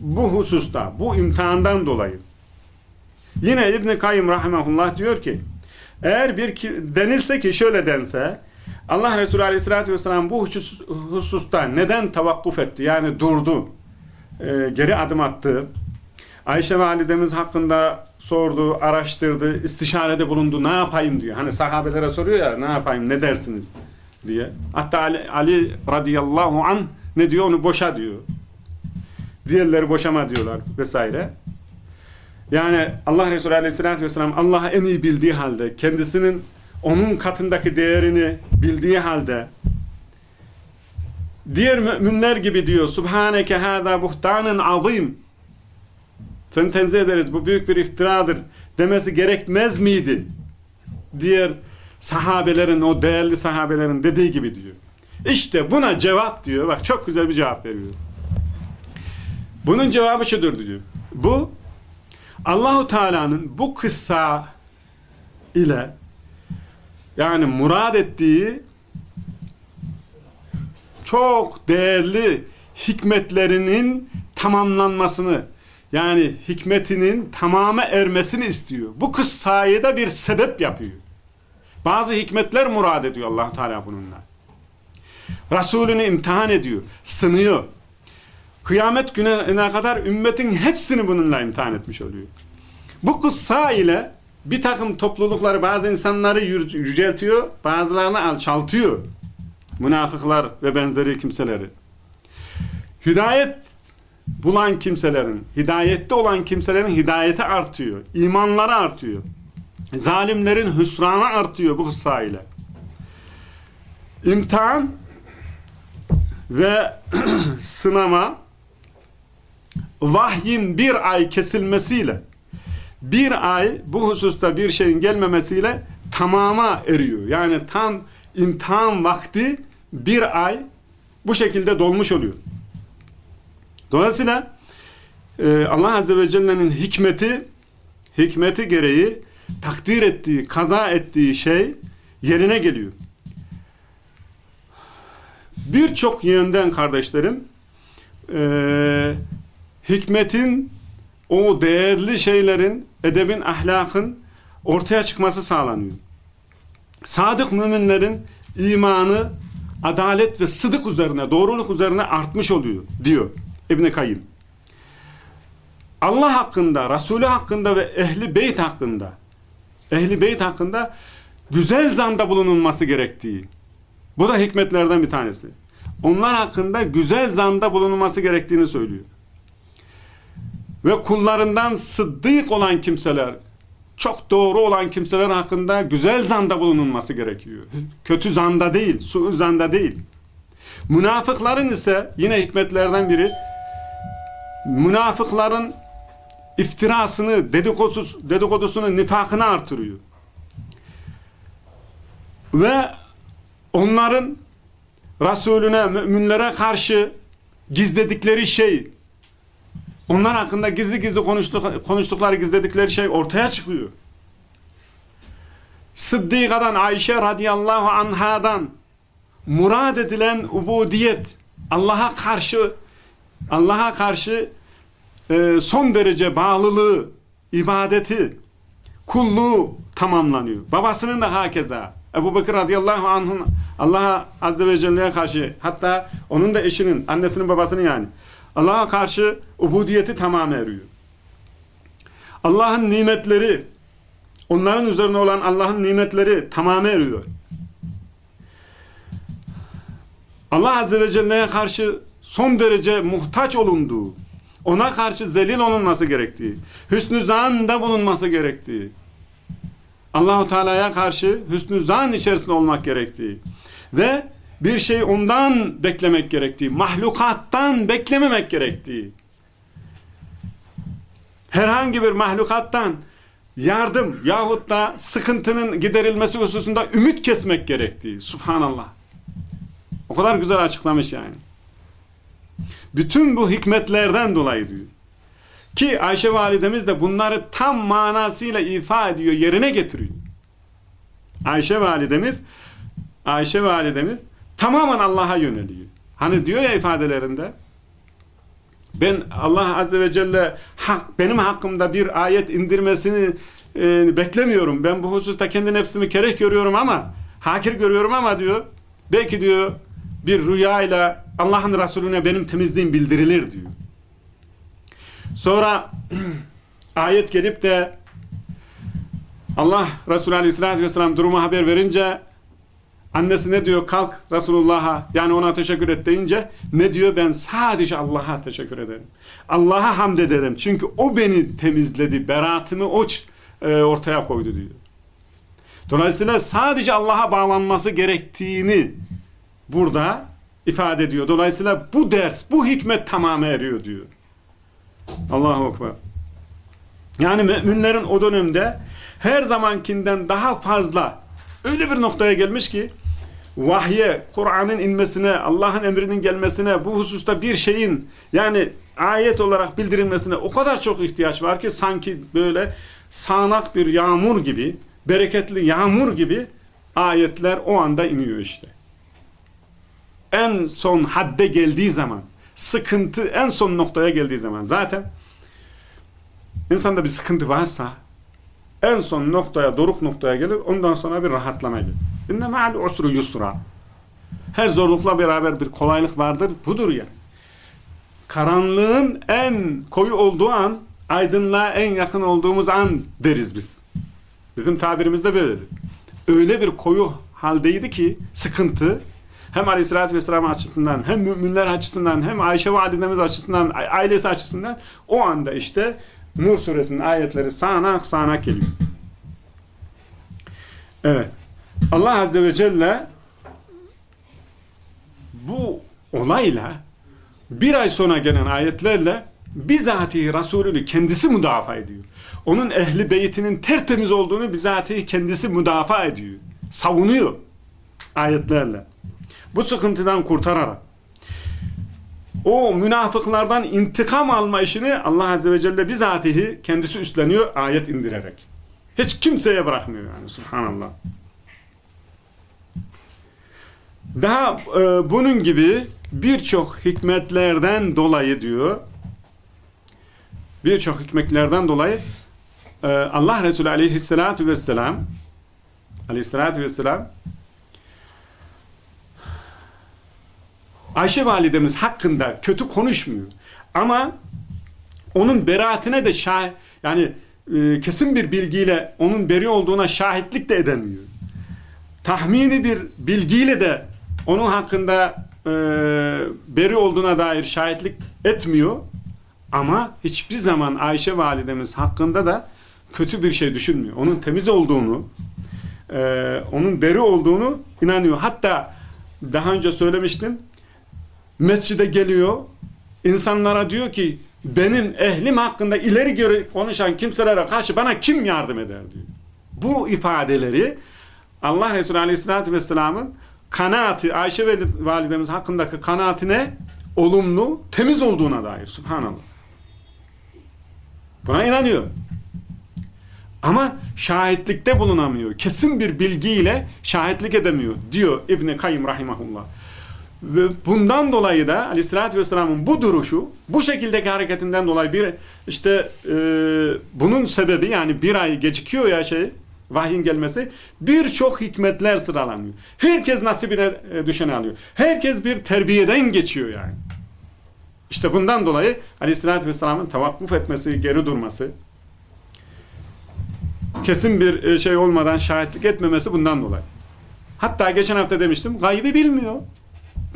Bu hususta, bu imtihandan dolayı. Yine İbn-i Kayyum Rahimahullah diyor ki, eğer bir ki, denilse ki şöyle dense, Allah Resulü Aleyhisselatü Vesselam bu hususta neden tavakkuf etti? Yani durdu, e, geri adım attı. Ayşe Validemiz hakkında sordu, araştırdı, istişarede bulundu. Ne yapayım diyor. Hani sahabelere soruyor ya ne yapayım, ne dersiniz diye. Hatta Ali, Ali radıyallahu an ne diyor? Onu boşa diyor. Diğerleri boşama diyorlar vesaire. Yani Allah Resulü Aleyhisselatü Vesselam Allah'ı en iyi bildiği halde kendisinin onun katındaki değerini bildiği halde diğer müminler gibi diyor Subhaneke hâzâ buhtanın azim seni tenzih ederiz bu büyük bir iftiradır demesi gerekmez miydi? Diğer sahabelerin o değerli sahabelerin dediği gibi diyor. İşte buna cevap diyor. Bak çok güzel bir cevap veriyor. Bunun cevabı şudur diyor. Bu Allahu Teala'nın bu kıssa ile yani murad ettiği çok değerli hikmetlerinin tamamlanmasını yani hikmetinin tamamı ermesini istiyor. Bu kıssayı da bir sebep yapıyor. Bazı hikmetler murad ediyor allah Teala bununla. Resulünü imtihan ediyor, sınıyor. Kıyamet gününe kadar ümmetin hepsini bununla imtihan etmiş oluyor. Bu kıssa ile bir takım toplulukları bazı insanları yüceltiyor, bazılarını alçaltıyor. Münafıklar ve benzeri kimseleri. Hidayet bulan kimselerin, hidayette olan kimselerin hidayeti artıyor. imanları artıyor. Zalimlerin hüsranı artıyor bu ile. İmtihan ve sınama vahyin bir ay kesilmesiyle bir ay bu hususta bir şeyin gelmemesiyle tamama eriyor. Yani tam imtihan vakti bir ay bu şekilde dolmuş oluyor. Dolayısıyla e, Allah Azze ve Celle'nin hikmeti hikmeti gereği takdir ettiği, kaza ettiği şey yerine geliyor. Birçok yönden kardeşlerim e, hikmetin o değerli şeylerin, edebin, ahlakın ortaya çıkması sağlanıyor. Sadık müminlerin imanı, adalet ve sıdık üzerine, doğruluk üzerine artmış oluyor diyor İbn Kayyim. Allah hakkında, Resulü hakkında ve ehli beyt hakkında ehli beyt hakkında güzel zanda bulunulması gerektiği. Bu da hikmetlerden bir tanesi. Onlar hakkında güzel zanda bulunulması gerektiğini söylüyor. Ve kullarından sıddık olan kimseler, çok doğru olan kimseler hakkında güzel zanda bulunulması gerekiyor. Kötü zanda değil, su zanda değil. Münafıkların ise yine hikmetlerden biri münafıkların iftirasını, dedikodus, dedikodusunu, nifakını artırıyor. Ve onların Resulüne, müminlere karşı gizledikleri şey, onlar hakkında gizli gizli konuştuk, konuştukları, gizledikleri şey ortaya çıkıyor. Sıddika'dan, Ayşe radıyallahu anhadan murad edilen ubudiyet, Allah'a karşı Allah'a karşı e, son derece bağlılığı, ibadeti, kulluğu tamamlanıyor. Babasının da hakeza. Ebu Bekir radıyallahu anh'ın Allah'a azze ve celle'ye karşı hatta onun da eşinin, annesinin babasının yani Allah'a karşı ubudiyeti tamam eriyor. Allah'ın nimetleri onların üzerine olan Allah'ın nimetleri tamam eriyor. Allah azze ve celle'ye karşı son derece muhtaç olunduğu ona karşı zelil olunması gerektiği, hüsnü zanda bulunması gerektiği, Allahu Teala'ya karşı hüsnü zan içerisinde olmak gerektiği ve bir şey ondan beklemek gerektiği, mahlukattan beklememek gerektiği, herhangi bir mahlukattan yardım yahut da sıkıntının giderilmesi hususunda ümit kesmek gerektiği. Subhanallah. O kadar güzel açıklamış yani. Bütün bu hikmetlerden dolayı diyor. Ki Ayşe validemiz de bunları tam manasıyla ifa ediyor, yerine getiriyor. Ayşe validemiz Ayşe validemiz tamamen Allah'a yöneliyor. Hani diyor ya ifadelerinde ben Allah azze ve celle hak, benim hakkımda bir ayet indirmesini e, beklemiyorum. Ben bu hususta kendi nefsimi kereh görüyorum ama hakir görüyorum ama diyor belki diyor bir rüyayla Allah'ın Resulüne benim temizliğim bildirilir diyor. Sonra ayet gelip de Allah Resulü Aleyhisselatü Vesselam durumu haber verince annesi ne diyor kalk Resulullah'a yani ona teşekkür et deyince ne diyor ben sadece Allah'a teşekkür ederim. Allah'a hamd ederim çünkü o beni temizledi beratımı o e, ortaya koydu diyor. Dolayısıyla sadece Allah'a bağlanması gerektiğini burada ifade ediyor. Dolayısıyla bu ders, bu hikmet tamamı eriyor diyor. Allahu Ekber. Yani müminlerin o dönemde her zamankinden daha fazla öyle bir noktaya gelmiş ki vahye, Kur'an'ın inmesine, Allah'ın emrinin gelmesine, bu hususta bir şeyin yani ayet olarak bildirilmesine o kadar çok ihtiyaç var ki sanki böyle sağanak bir yağmur gibi, bereketli yağmur gibi ayetler o anda iniyor işte en son hadde geldiği zaman, sıkıntı en son noktaya geldiği zaman zaten insanda bir sıkıntı varsa en son noktaya, doruk noktaya gelir. Ondan sonra bir rahatlama gelir. İnne ma'al usru. Her zorlukla beraber bir kolaylık vardır. Budur yani. Karanlığın en koyu olduğu an, aydınlığa en yakın olduğumuz an deriz biz. Bizim tabirimizde böyledir. Öyle bir koyu haldeydi ki sıkıntı hem Aleyhisselatü Vesselam açısından hem müminler açısından hem Ayşe validemiz açısından ailesi açısından o anda işte Nur suresinin ayetleri sağanak sağanak geliyor. Evet. Allah Azze ve Celle bu olayla bir ay sonra gelen ayetlerle bizatihi Resulünü kendisi müdafaa ediyor. Onun ehli beytinin tertemiz olduğunu bizatihi kendisi müdafaa ediyor. Savunuyor ayetlerle. Bu sıkıntıdan kurtararak o münafıklardan intikam alma işini Allah Azze ve Celle bizatihi kendisi üstleniyor ayet indirerek. Hiç kimseye bırakmıyor yani subhanallah. Daha e, bunun gibi birçok hikmetlerden dolayı diyor birçok hikmetlerden dolayı e, Allah Resulü aleyhissalatu vesselam aleyhissalatu vesselam Ayşe validemiz hakkında kötü konuşmuyor. Ama onun beraatine de şah yani e, kesin bir bilgiyle onun beri olduğuna şahitlik de edemiyor. Tahmini bir bilgiyle de onun hakkında e, beri olduğuna dair şahitlik etmiyor. Ama hiçbir zaman Ayşe validemiz hakkında da kötü bir şey düşünmüyor. Onun temiz olduğunu, e, onun beri olduğunu inanıyor. Hatta daha önce söylemiştim, mescide geliyor, insanlara diyor ki, benim ehlim hakkında ileri geri konuşan kimselere karşı bana kim yardım eder diyor. Bu ifadeleri Allah Resulü Aleyhisselatü Vesselam'ın kanaati, Ayşe validemiz hakkındaki kanaatine olumlu, temiz olduğuna dair. Subhanallah. Buna inanıyor. Ama şahitlikte bulunamıyor. Kesin bir bilgiyle şahitlik edemiyor diyor İbni Kayyum Rahimahullah. Ve bundan dolayı da Aleyhisselatü Vesselam'ın bu duruşu, bu şekildeki hareketinden dolayı bir işte e, bunun sebebi yani bir ay gecikiyor ya şey vahyin gelmesi birçok hikmetler sıralanıyor. Herkes nasibine e, düşeni alıyor. Herkes bir terbiyeden geçiyor yani. İşte bundan dolayı Aleyhisselatü Vesselam'ın tavakkuf etmesi, geri durması, kesin bir e, şey olmadan şahitlik etmemesi bundan dolayı. Hatta geçen hafta demiştim, gaybi bilmiyor.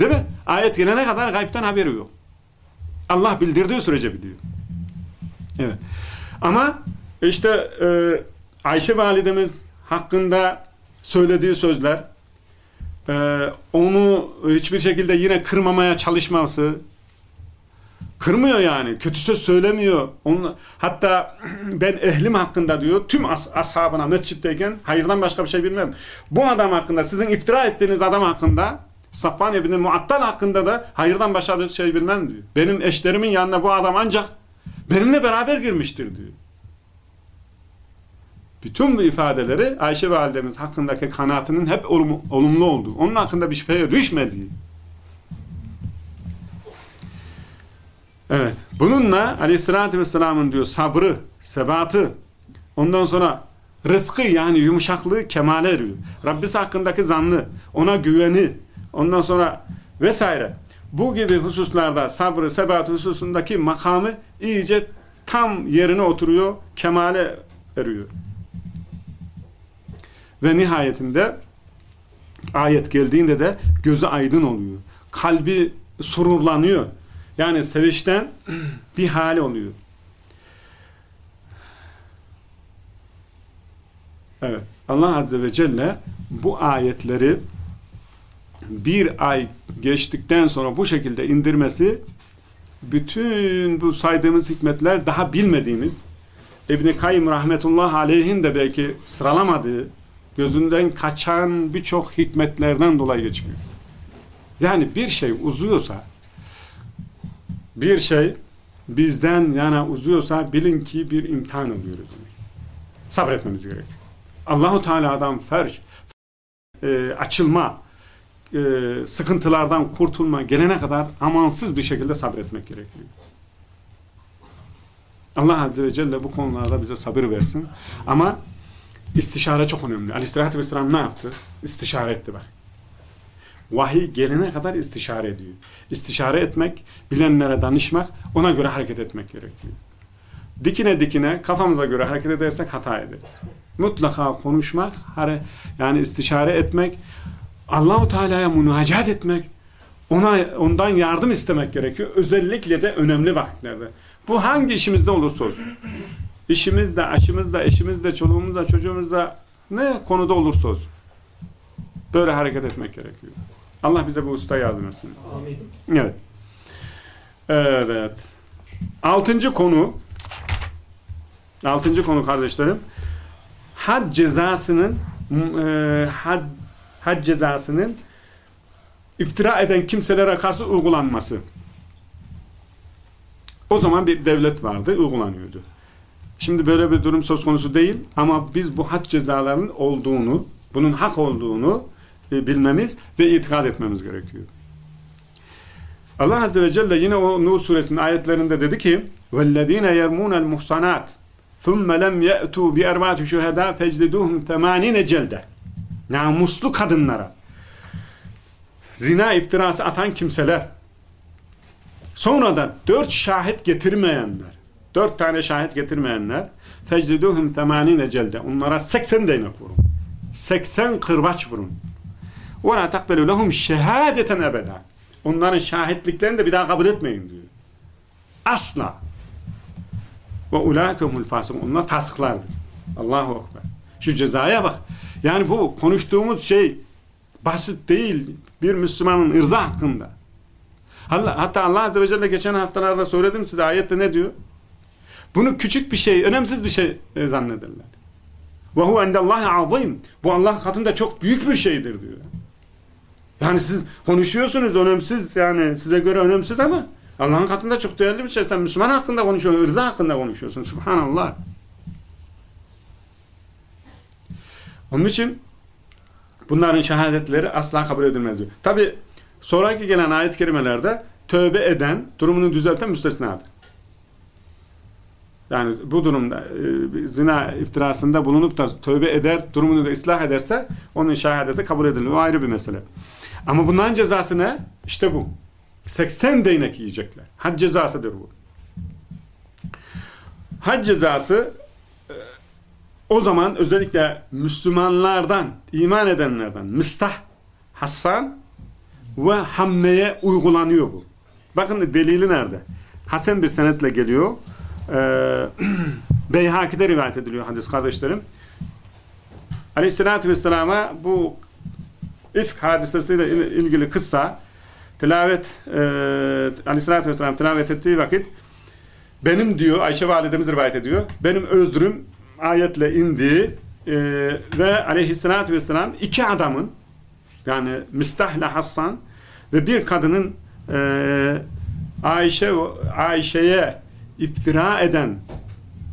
Değil mi? Ayet gelene kadar gaybden haberi yok. Allah bildirdiği sürece biliyor. Evet. Ama işte e, Ayşe validemiz hakkında söylediği sözler, e, onu hiçbir şekilde yine kırmamaya çalışması, kırmıyor yani, kötü söz söylemiyor. Onu, hatta ben ehlim hakkında diyor, tüm as ashabına mescitteyken hayırdan başka bir şey bilmem. Bu adam hakkında, sizin iftira ettiğiniz adam hakkında, Safvan ibn Muattal hakkında da hayırdan başka bir şey bilmem diyor. Benim eşlerimin yanına bu adam ancak benimle beraber girmiştir diyor. Bütün bu ifadeleri Ayşe validemiz hakkındaki kanaatinin hep olumlu olduğu, onun hakkında bir şüpheye düşmediği. Evet. Bununla aleyhissalatü vesselamın diyor sabrı, sebatı, ondan sonra rıfkı yani yumuşaklığı kemale eriyor. Rabbisi hakkındaki zannı, ona güveni, ondan sonra vesaire. Bu gibi hususlarda sabrı, sebatı hususundaki makamı iyice tam yerine oturuyor, kemale eriyor. Ve nihayetinde ayet geldiğinde de gözü aydın oluyor. Kalbi sururlanıyor. Yani sevinçten bir hali oluyor. Evet. Allah Azze ve Celle bu ayetleri bir ay geçtikten sonra bu şekilde indirmesi bütün bu saydığımız hikmetler daha bilmediğimiz İbn-i Kayyum Rahmetullah Aleyh'in de belki sıralamadığı gözünden kaçan birçok hikmetlerden dolayı geçmiyor. Yani bir şey uzuyorsa bir şey bizden yana uzuyorsa bilin ki bir imtihan oluyoruz. Sabretmemiz gerek. Allahu Teala'dan ferç, e, açılma, e, sıkıntılardan kurtulma gelene kadar amansız bir şekilde sabretmek gerekiyor. Allah Azze ve Celle bu konularda bize sabır versin. Ama istişare çok önemli. Aleyhisselatü Vesselam ne yaptı? İstişare etti bak. Vahiy gelene kadar istişare ediyor. İstişare etmek, bilenlere danışmak, ona göre hareket etmek gerekiyor. Dikine dikine kafamıza göre hareket edersek hata ederiz. Mutlaka konuşmak, yani istişare etmek, Allahu Teala'ya münacat etmek, ona ondan yardım istemek gerekiyor. Özellikle de önemli vakitlerde. Bu hangi işimizde olursa olsun. İşimizde, aşımızda, eşimizde, çoluğumuzda, çocuğumuzda ne konuda olursa olsun. Böyle hareket etmek gerekiyor. Allah bize bu usta yardım etsin. Amin. Evet. Evet. Altıncı konu altıncı konu kardeşlerim had cezasının e, had, had cezasının iftira eden kimselere karşı uygulanması. O zaman bir devlet vardı, uygulanıyordu. Şimdi böyle bir durum söz konusu değil ama biz bu had cezalarının olduğunu, bunun hak olduğunu e, bilmemiz ve itikad etmemiz gerekiyor. Allah Azze ve Celle yine o Nur suresinin ayetlerinde dedi ki وَالَّذ۪ينَ يَرْمُونَ الْمُحْصَنَاتِ ثُمَّ لَمْ يَأْتُوا بِأَرْبَاتُ شُهَدَى فَجْلِدُوهُمْ ثَمَانِينَ celde. Namuslu kadınlara. Zina iftirası atan kimseler. Sonra da dört şahit getirmeyenler. Dört tane şahit getirmeyenler. Fecliduhum temanine celde. Onlara 80 değnek vurun. 80 kırbaç vurun. Ve la takbelu lehum şehadeten ebeda. Onların şahitliklerini de bir daha kabul etmeyin diyor. Asla. Ve ulâkehumul fasık onlar fasıklardır. Allahu Ekber şu cezaya bak yani bu konuştuğumuz şey basit değil bir Müslümanın ırzı hakkında. Hatta Allah Azze ve Celle geçen haftalarda söyledim size ayette ne diyor? Bunu küçük bir şey, önemsiz bir şey e, zannederler. Ve hu endallahi azim. Bu Allah katında çok büyük bir şeydir diyor. Yani siz konuşuyorsunuz önemsiz yani size göre önemsiz ama Allah'ın katında çok değerli bir şey. Sen Müslüman hakkında konuşuyorsun, ırzı hakkında konuşuyorsun. Subhanallah. Onun için Bunların şehadetleri asla kabul edilmez diyor. Tabi sonraki gelen ayet-i kerimelerde tövbe eden, durumunu düzelten müstesnadır. Yani bu durumda e, zina iftirasında bulunup da tövbe eder, durumunu da ıslah ederse onun şehadeti kabul edilir. O ayrı bir mesele. Ama bunların cezası ne? İşte bu. 80 değnek yiyecekler. Had cezasıdır bu. Had cezası o zaman özellikle Müslümanlardan, iman edenlerden Mistah, Hassan ve Hamne'ye uygulanıyor bu. Bakın delili nerede? Hasan bir senetle geliyor. Ee, Beyhaki'de rivayet ediliyor hadis kardeşlerim. Aleyhissalatü Vesselam'a bu ifk hadisesiyle ilgili kıssa tilavet e, Aleyhissalatü Vesselam tilavet ettiği vakit benim diyor Ayşe validemiz rivayet ediyor. Benim özrüm ayetle indi e, ve aleyhissalatü vesselam iki adamın yani Mistahla Hassan ve bir kadının e, Ayşe Ayşe'ye iftira eden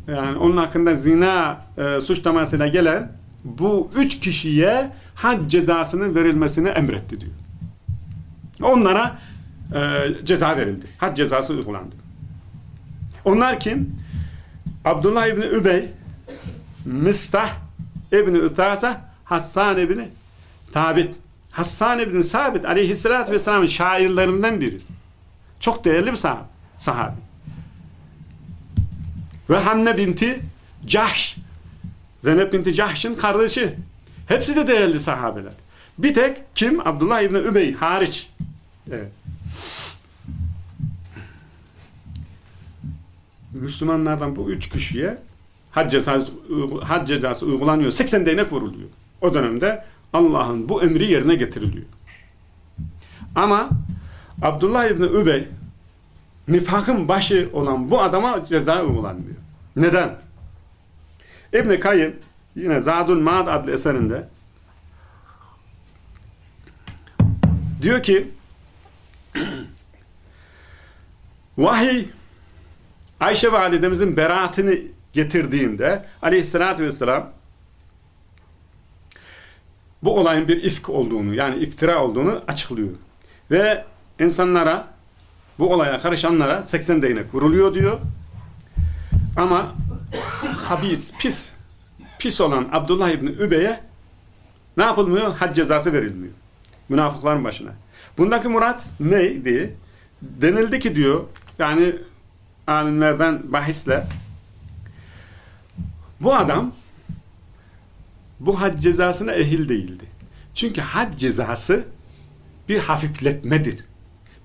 yani onun hakkında zina e, suçlamasıyla gelen bu üç kişiye had cezasının verilmesini emretti diyor. Onlara e, ceza verildi. Had cezası uygulandı. Onlar kim? Abdullah İbni Übey Mistah İbni Üthasa Hassan İbni Tabit Hassan İbni Sabit aleyhissalatü vesselamın şairlerinden birisi. Çok değerli bir sahabe. sahabe. Ve Hamne binti Cahş Zeynep binti Cahş'ın kardeşi. Hepsi de değerli sahabeler. Bir tek kim? Abdullah İbni Übey hariç. Evet. Müslümanlardan bu üç kişiye had cezası, had cezası uygulanıyor. 80 değnek vuruluyor. O dönemde Allah'ın bu emri yerine getiriliyor. Ama Abdullah İbni Übey nifakın başı olan bu adama ceza uygulanmıyor. Neden? İbn-i Kayyım yine Zadul Ma'ad adlı eserinde diyor ki vahiy Ayşe validemizin beraatini getirdiğinde aleyhissalatü vesselam bu olayın bir ifk olduğunu yani iftira olduğunu açıklıyor. Ve insanlara bu olaya karışanlara 80 değnek vuruluyor diyor. Ama habis, pis, pis olan Abdullah İbni Übey'e ne yapılmıyor? Had cezası verilmiyor. Münafıkların başına. Bundaki murat neydi? Denildi ki diyor, yani alimlerden bahisle bu adam bu had cezasına ehil değildi. Çünkü had cezası bir hafifletmedir.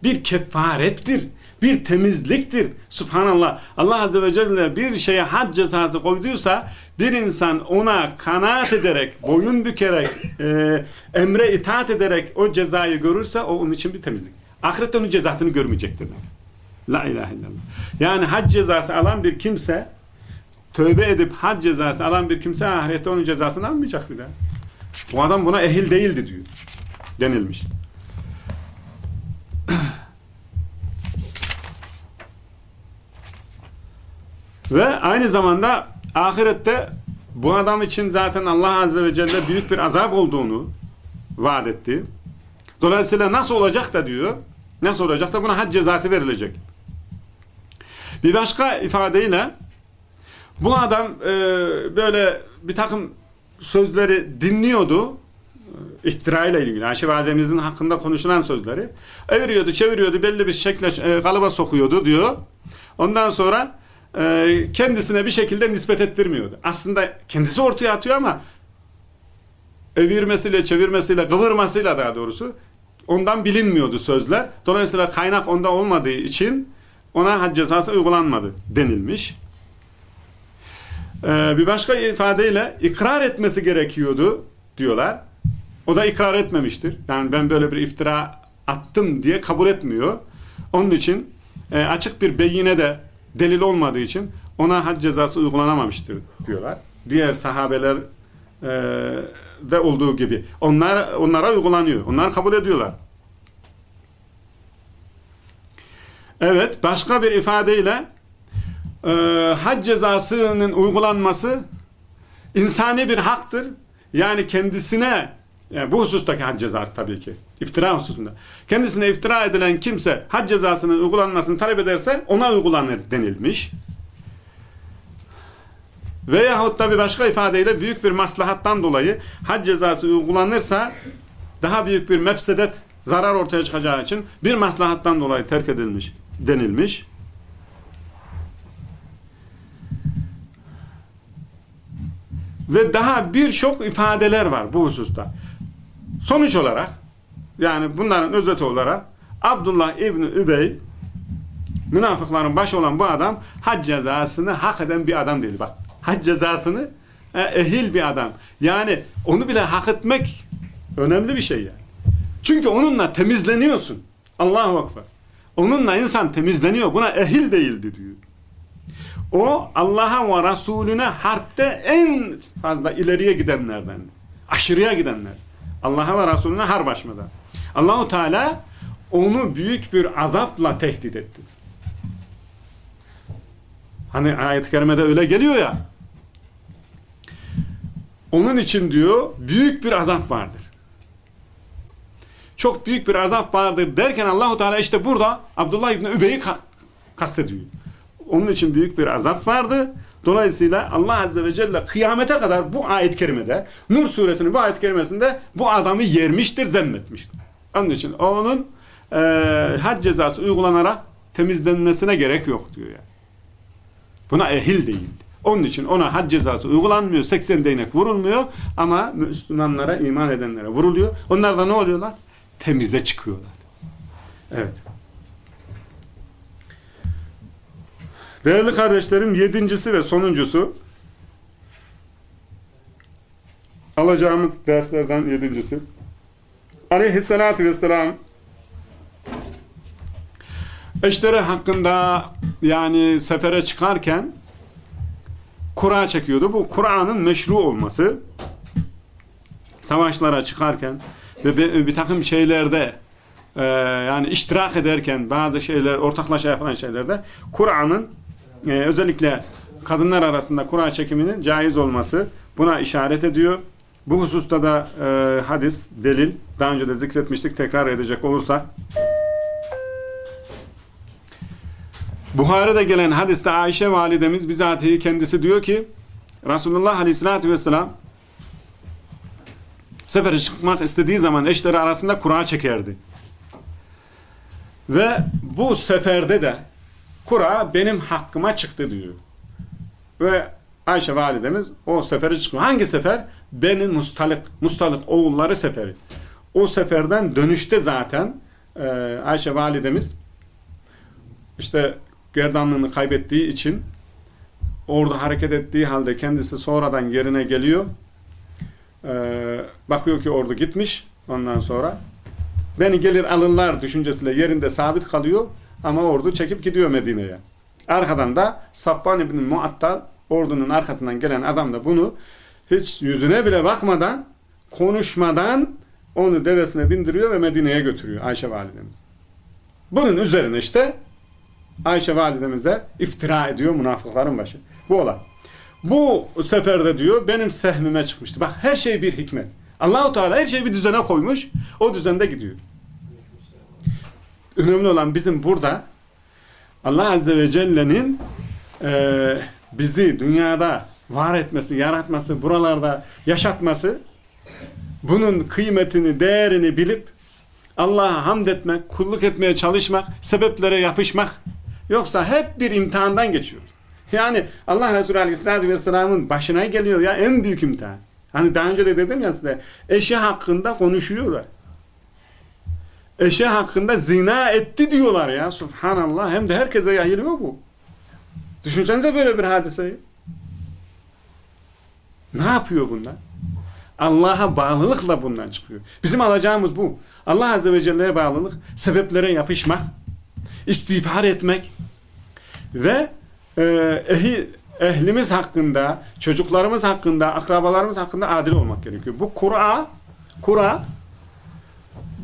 Bir kefarettir. Bir temizliktir. Subhanallah. Allah Azze ve Celle bir şeye had cezası koyduysa bir insan ona kanaat ederek, boyun bükerek, e, emre itaat ederek o cezayı görürse o onun için bir temizlik. Ahirette onun cezasını görmeyecektir. La ilahe illallah. Yani had cezası alan bir kimse tövbe edip had cezası alan bir kimse ahirette onun cezasını almayacak bir daha. Bu adam buna ehil değildi diyor. Denilmiş. Ve aynı zamanda ahirette bu adam için zaten Allah Azze ve Celle büyük bir azap olduğunu vaat etti. Dolayısıyla nasıl olacak da diyor, nasıl olacak da buna had cezası verilecek. Bir başka ifadeyle bu adam e, böyle bir takım sözleri dinliyordu. İftira ile ilgili. Ayşe Validemizin hakkında konuşulan sözleri. Eviriyordu, çeviriyordu, belli bir şekle, e, kalıba sokuyordu diyor. Ondan sonra e, kendisine bir şekilde nispet ettirmiyordu. Aslında kendisi ortaya atıyor ama evirmesiyle, çevirmesiyle, kıvırmasıyla daha doğrusu ondan bilinmiyordu sözler. Dolayısıyla kaynak onda olmadığı için ona had cezası uygulanmadı denilmiş. Ee, bir başka ifadeyle ikrar etmesi gerekiyordu diyorlar. O da ikrar etmemiştir. Yani ben böyle bir iftira attım diye kabul etmiyor. Onun için e, açık bir beyine de delil olmadığı için ona had cezası uygulanamamıştır diyorlar. Diğer sahabeler e, de olduğu gibi. Onlar onlara uygulanıyor. Onlar kabul ediyorlar. Evet, başka bir ifadeyle e, had cezasının uygulanması insani bir haktır. Yani kendisine yani bu husustaki had cezası tabii ki. iftira hususunda. Kendisine iftira edilen kimse had cezasının uygulanmasını talep ederse ona uygulanır denilmiş. Veyahut da bir başka ifadeyle büyük bir maslahattan dolayı had cezası uygulanırsa daha büyük bir mefsedet, zarar ortaya çıkacağı için bir maslahattan dolayı terk edilmiş denilmiş. Ve daha birçok ifadeler var bu hususta. Sonuç olarak yani bunların özeti olarak Abdullah İbni Übey münafıkların başı olan bu adam hac cezasını hak eden bir adam değil. Bak hac cezasını e, ehil bir adam. Yani onu bile hak etmek önemli bir şey yani. Çünkü onunla temizleniyorsun. Allahu Ekber. Onunla insan temizleniyor. Buna ehil değildi diyor. O Allah'a ve Resulüne harpte en fazla ileriye gidenlerden. Aşırıya gidenler. Allah'a ve Resulüne harp açmadan. Allahu Teala onu büyük bir azapla tehdit etti. Hani ayet-i kerimede öyle geliyor ya. Onun için diyor büyük bir azap vardır. Çok büyük bir azap vardır derken Allahu Teala işte burada Abdullah İbni Übey'i ka kastediyor. Onun için büyük bir azap vardı. Dolayısıyla Allah Azze ve Celle kıyamete kadar bu ayet-i kerimede, Nur suresinin bu ayet-i kerimesinde bu adamı yermiştir, zemmetmiştir. Onun için onun e, had cezası uygulanarak temizlenmesine gerek yok diyor yani. Buna ehil değil. Onun için ona had cezası uygulanmıyor, 80 değnek vurulmuyor ama Müslümanlara, iman edenlere vuruluyor. Onlar da ne oluyorlar? Temize çıkıyorlar. Evet. Değerli kardeşlerim yedincisi ve sonuncusu alacağımız derslerden yedincisi aleyhissalatü vesselam eşleri hakkında yani sefere çıkarken kura çekiyordu. Bu Kur'an'ın meşru olması savaşlara çıkarken ve bir, takım şeylerde e, yani iştirak ederken bazı şeyler ortaklaşa yapılan şeylerde Kur'an'ın e, özellikle kadınlar arasında Kur'an çekiminin caiz olması buna işaret ediyor. Bu hususta da e, hadis, delil daha önce de zikretmiştik tekrar edecek olursak Buhari'de gelen hadiste Ayşe validemiz bizatihi kendisi diyor ki Resulullah aleyhissalatü vesselam sefere çıkmak istediği zaman eşleri arasında kura çekerdi. Ve bu seferde de kura benim hakkıma çıktı diyor. Ve Ayşe validemiz o sefere çıkıyor. Hangi sefer? Benim mustalık, mustalık oğulları seferi. O seferden dönüşte zaten e, Ayşe validemiz işte gerdanlığını kaybettiği için orada hareket ettiği halde kendisi sonradan yerine geliyor. Ee, bakıyor ki ordu gitmiş ondan sonra beni gelir alırlar düşüncesiyle yerinde sabit kalıyor ama ordu çekip gidiyor Medine'ye. Arkadan da Safvan ibn Muattal ordunun arkasından gelen adam da bunu hiç yüzüne bile bakmadan konuşmadan onu devesine bindiriyor ve Medine'ye götürüyor Ayşe validemiz. Bunun üzerine işte Ayşe validemize iftira ediyor münafıkların başı. Bu olay. Bu seferde diyor benim sehmime çıkmıştı. Bak her şey bir hikmet. Allahu Teala her şeyi bir düzene koymuş. O düzende gidiyor. Önemli olan bizim burada Allah Azze ve Celle'nin e, bizi dünyada var etmesi, yaratması, buralarda yaşatması bunun kıymetini, değerini bilip Allah'a hamd etmek, kulluk etmeye çalışmak, sebeplere yapışmak yoksa hep bir imtihandan geçiyor. Yani Allah Resulü Aleyhisselatü Vesselam'ın başına geliyor ya en büyük imtihan. Hani daha önce de dedim ya size eşi hakkında konuşuyorlar. Eşi hakkında zina etti diyorlar ya subhanallah hem de herkese yayılıyor bu. Düşünsenize böyle bir hadiseyi. Ne yapıyor bunlar? Allah'a bağlılıkla bundan çıkıyor. Bizim alacağımız bu. Allah Azze ve Celle'ye bağlılık, sebeplere yapışmak, istiğfar etmek ve e, ehi, ehlimiz hakkında, çocuklarımız hakkında, akrabalarımız hakkında adil olmak gerekiyor. Bu Kur'a Kur'a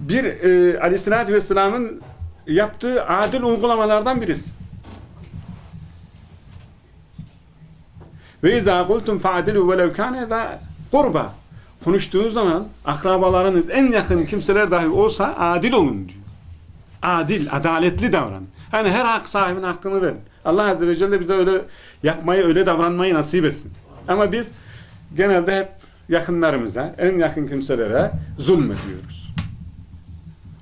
bir e, Aleyhisselatü Vesselam'ın yaptığı adil uygulamalardan birisi. Ve izâ kultum fe'adilû velev kâne zâ kurba. Zaman akrabalarınız en yakın kimseler dahi olsa adil olun diyor. Adil, adaletli davran. Hani her hak sahibinin hakkını verin. Allah Azze ve Celle bize öyle yapmayı, öyle davranmayı nasip etsin. Ama biz genelde hep yakınlarımıza, en yakın kimselere zulmediyoruz.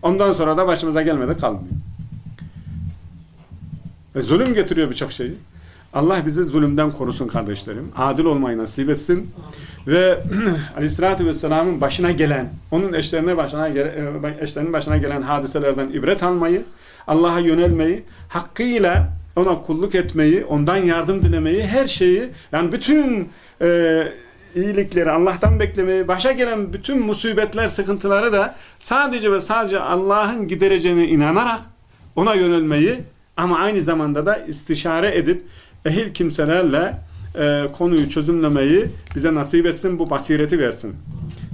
Ondan sonra da başımıza gelmedi kalmıyor. E, zulüm getiriyor birçok şeyi. Allah bizi zulümden korusun kardeşlerim. Adil olmayı nasip etsin. Ve Aleyhisselatü Vesselam'ın başına gelen, onun eşlerine başına e, eşlerinin başına gelen hadiselerden ibret almayı, Allah'a yönelmeyi, hakkıyla ona kulluk etmeyi, ondan yardım dilemeyi, her şeyi, yani bütün e, iyilikleri Allah'tan beklemeyi, başa gelen bütün musibetler, sıkıntıları da sadece ve sadece Allah'ın gidereceğine inanarak ona yönelmeyi ama aynı zamanda da istişare edip ehil kimselerle e, konuyu çözümlemeyi bize nasip etsin, bu basireti versin.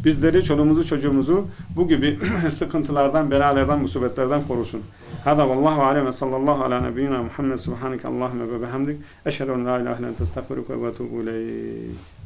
Bizleri, çoluğumuzu, çocuğumuzu bu gibi sıkıntılardan, belalardan, musibetlerden korusun. Hada vallahu alem ve sallallahu ala nebiyyina Muhammed subhaneke Allahümme ve bihamdik. Eşhedü en la ilahe illa ente estağfiruke ve ileyk.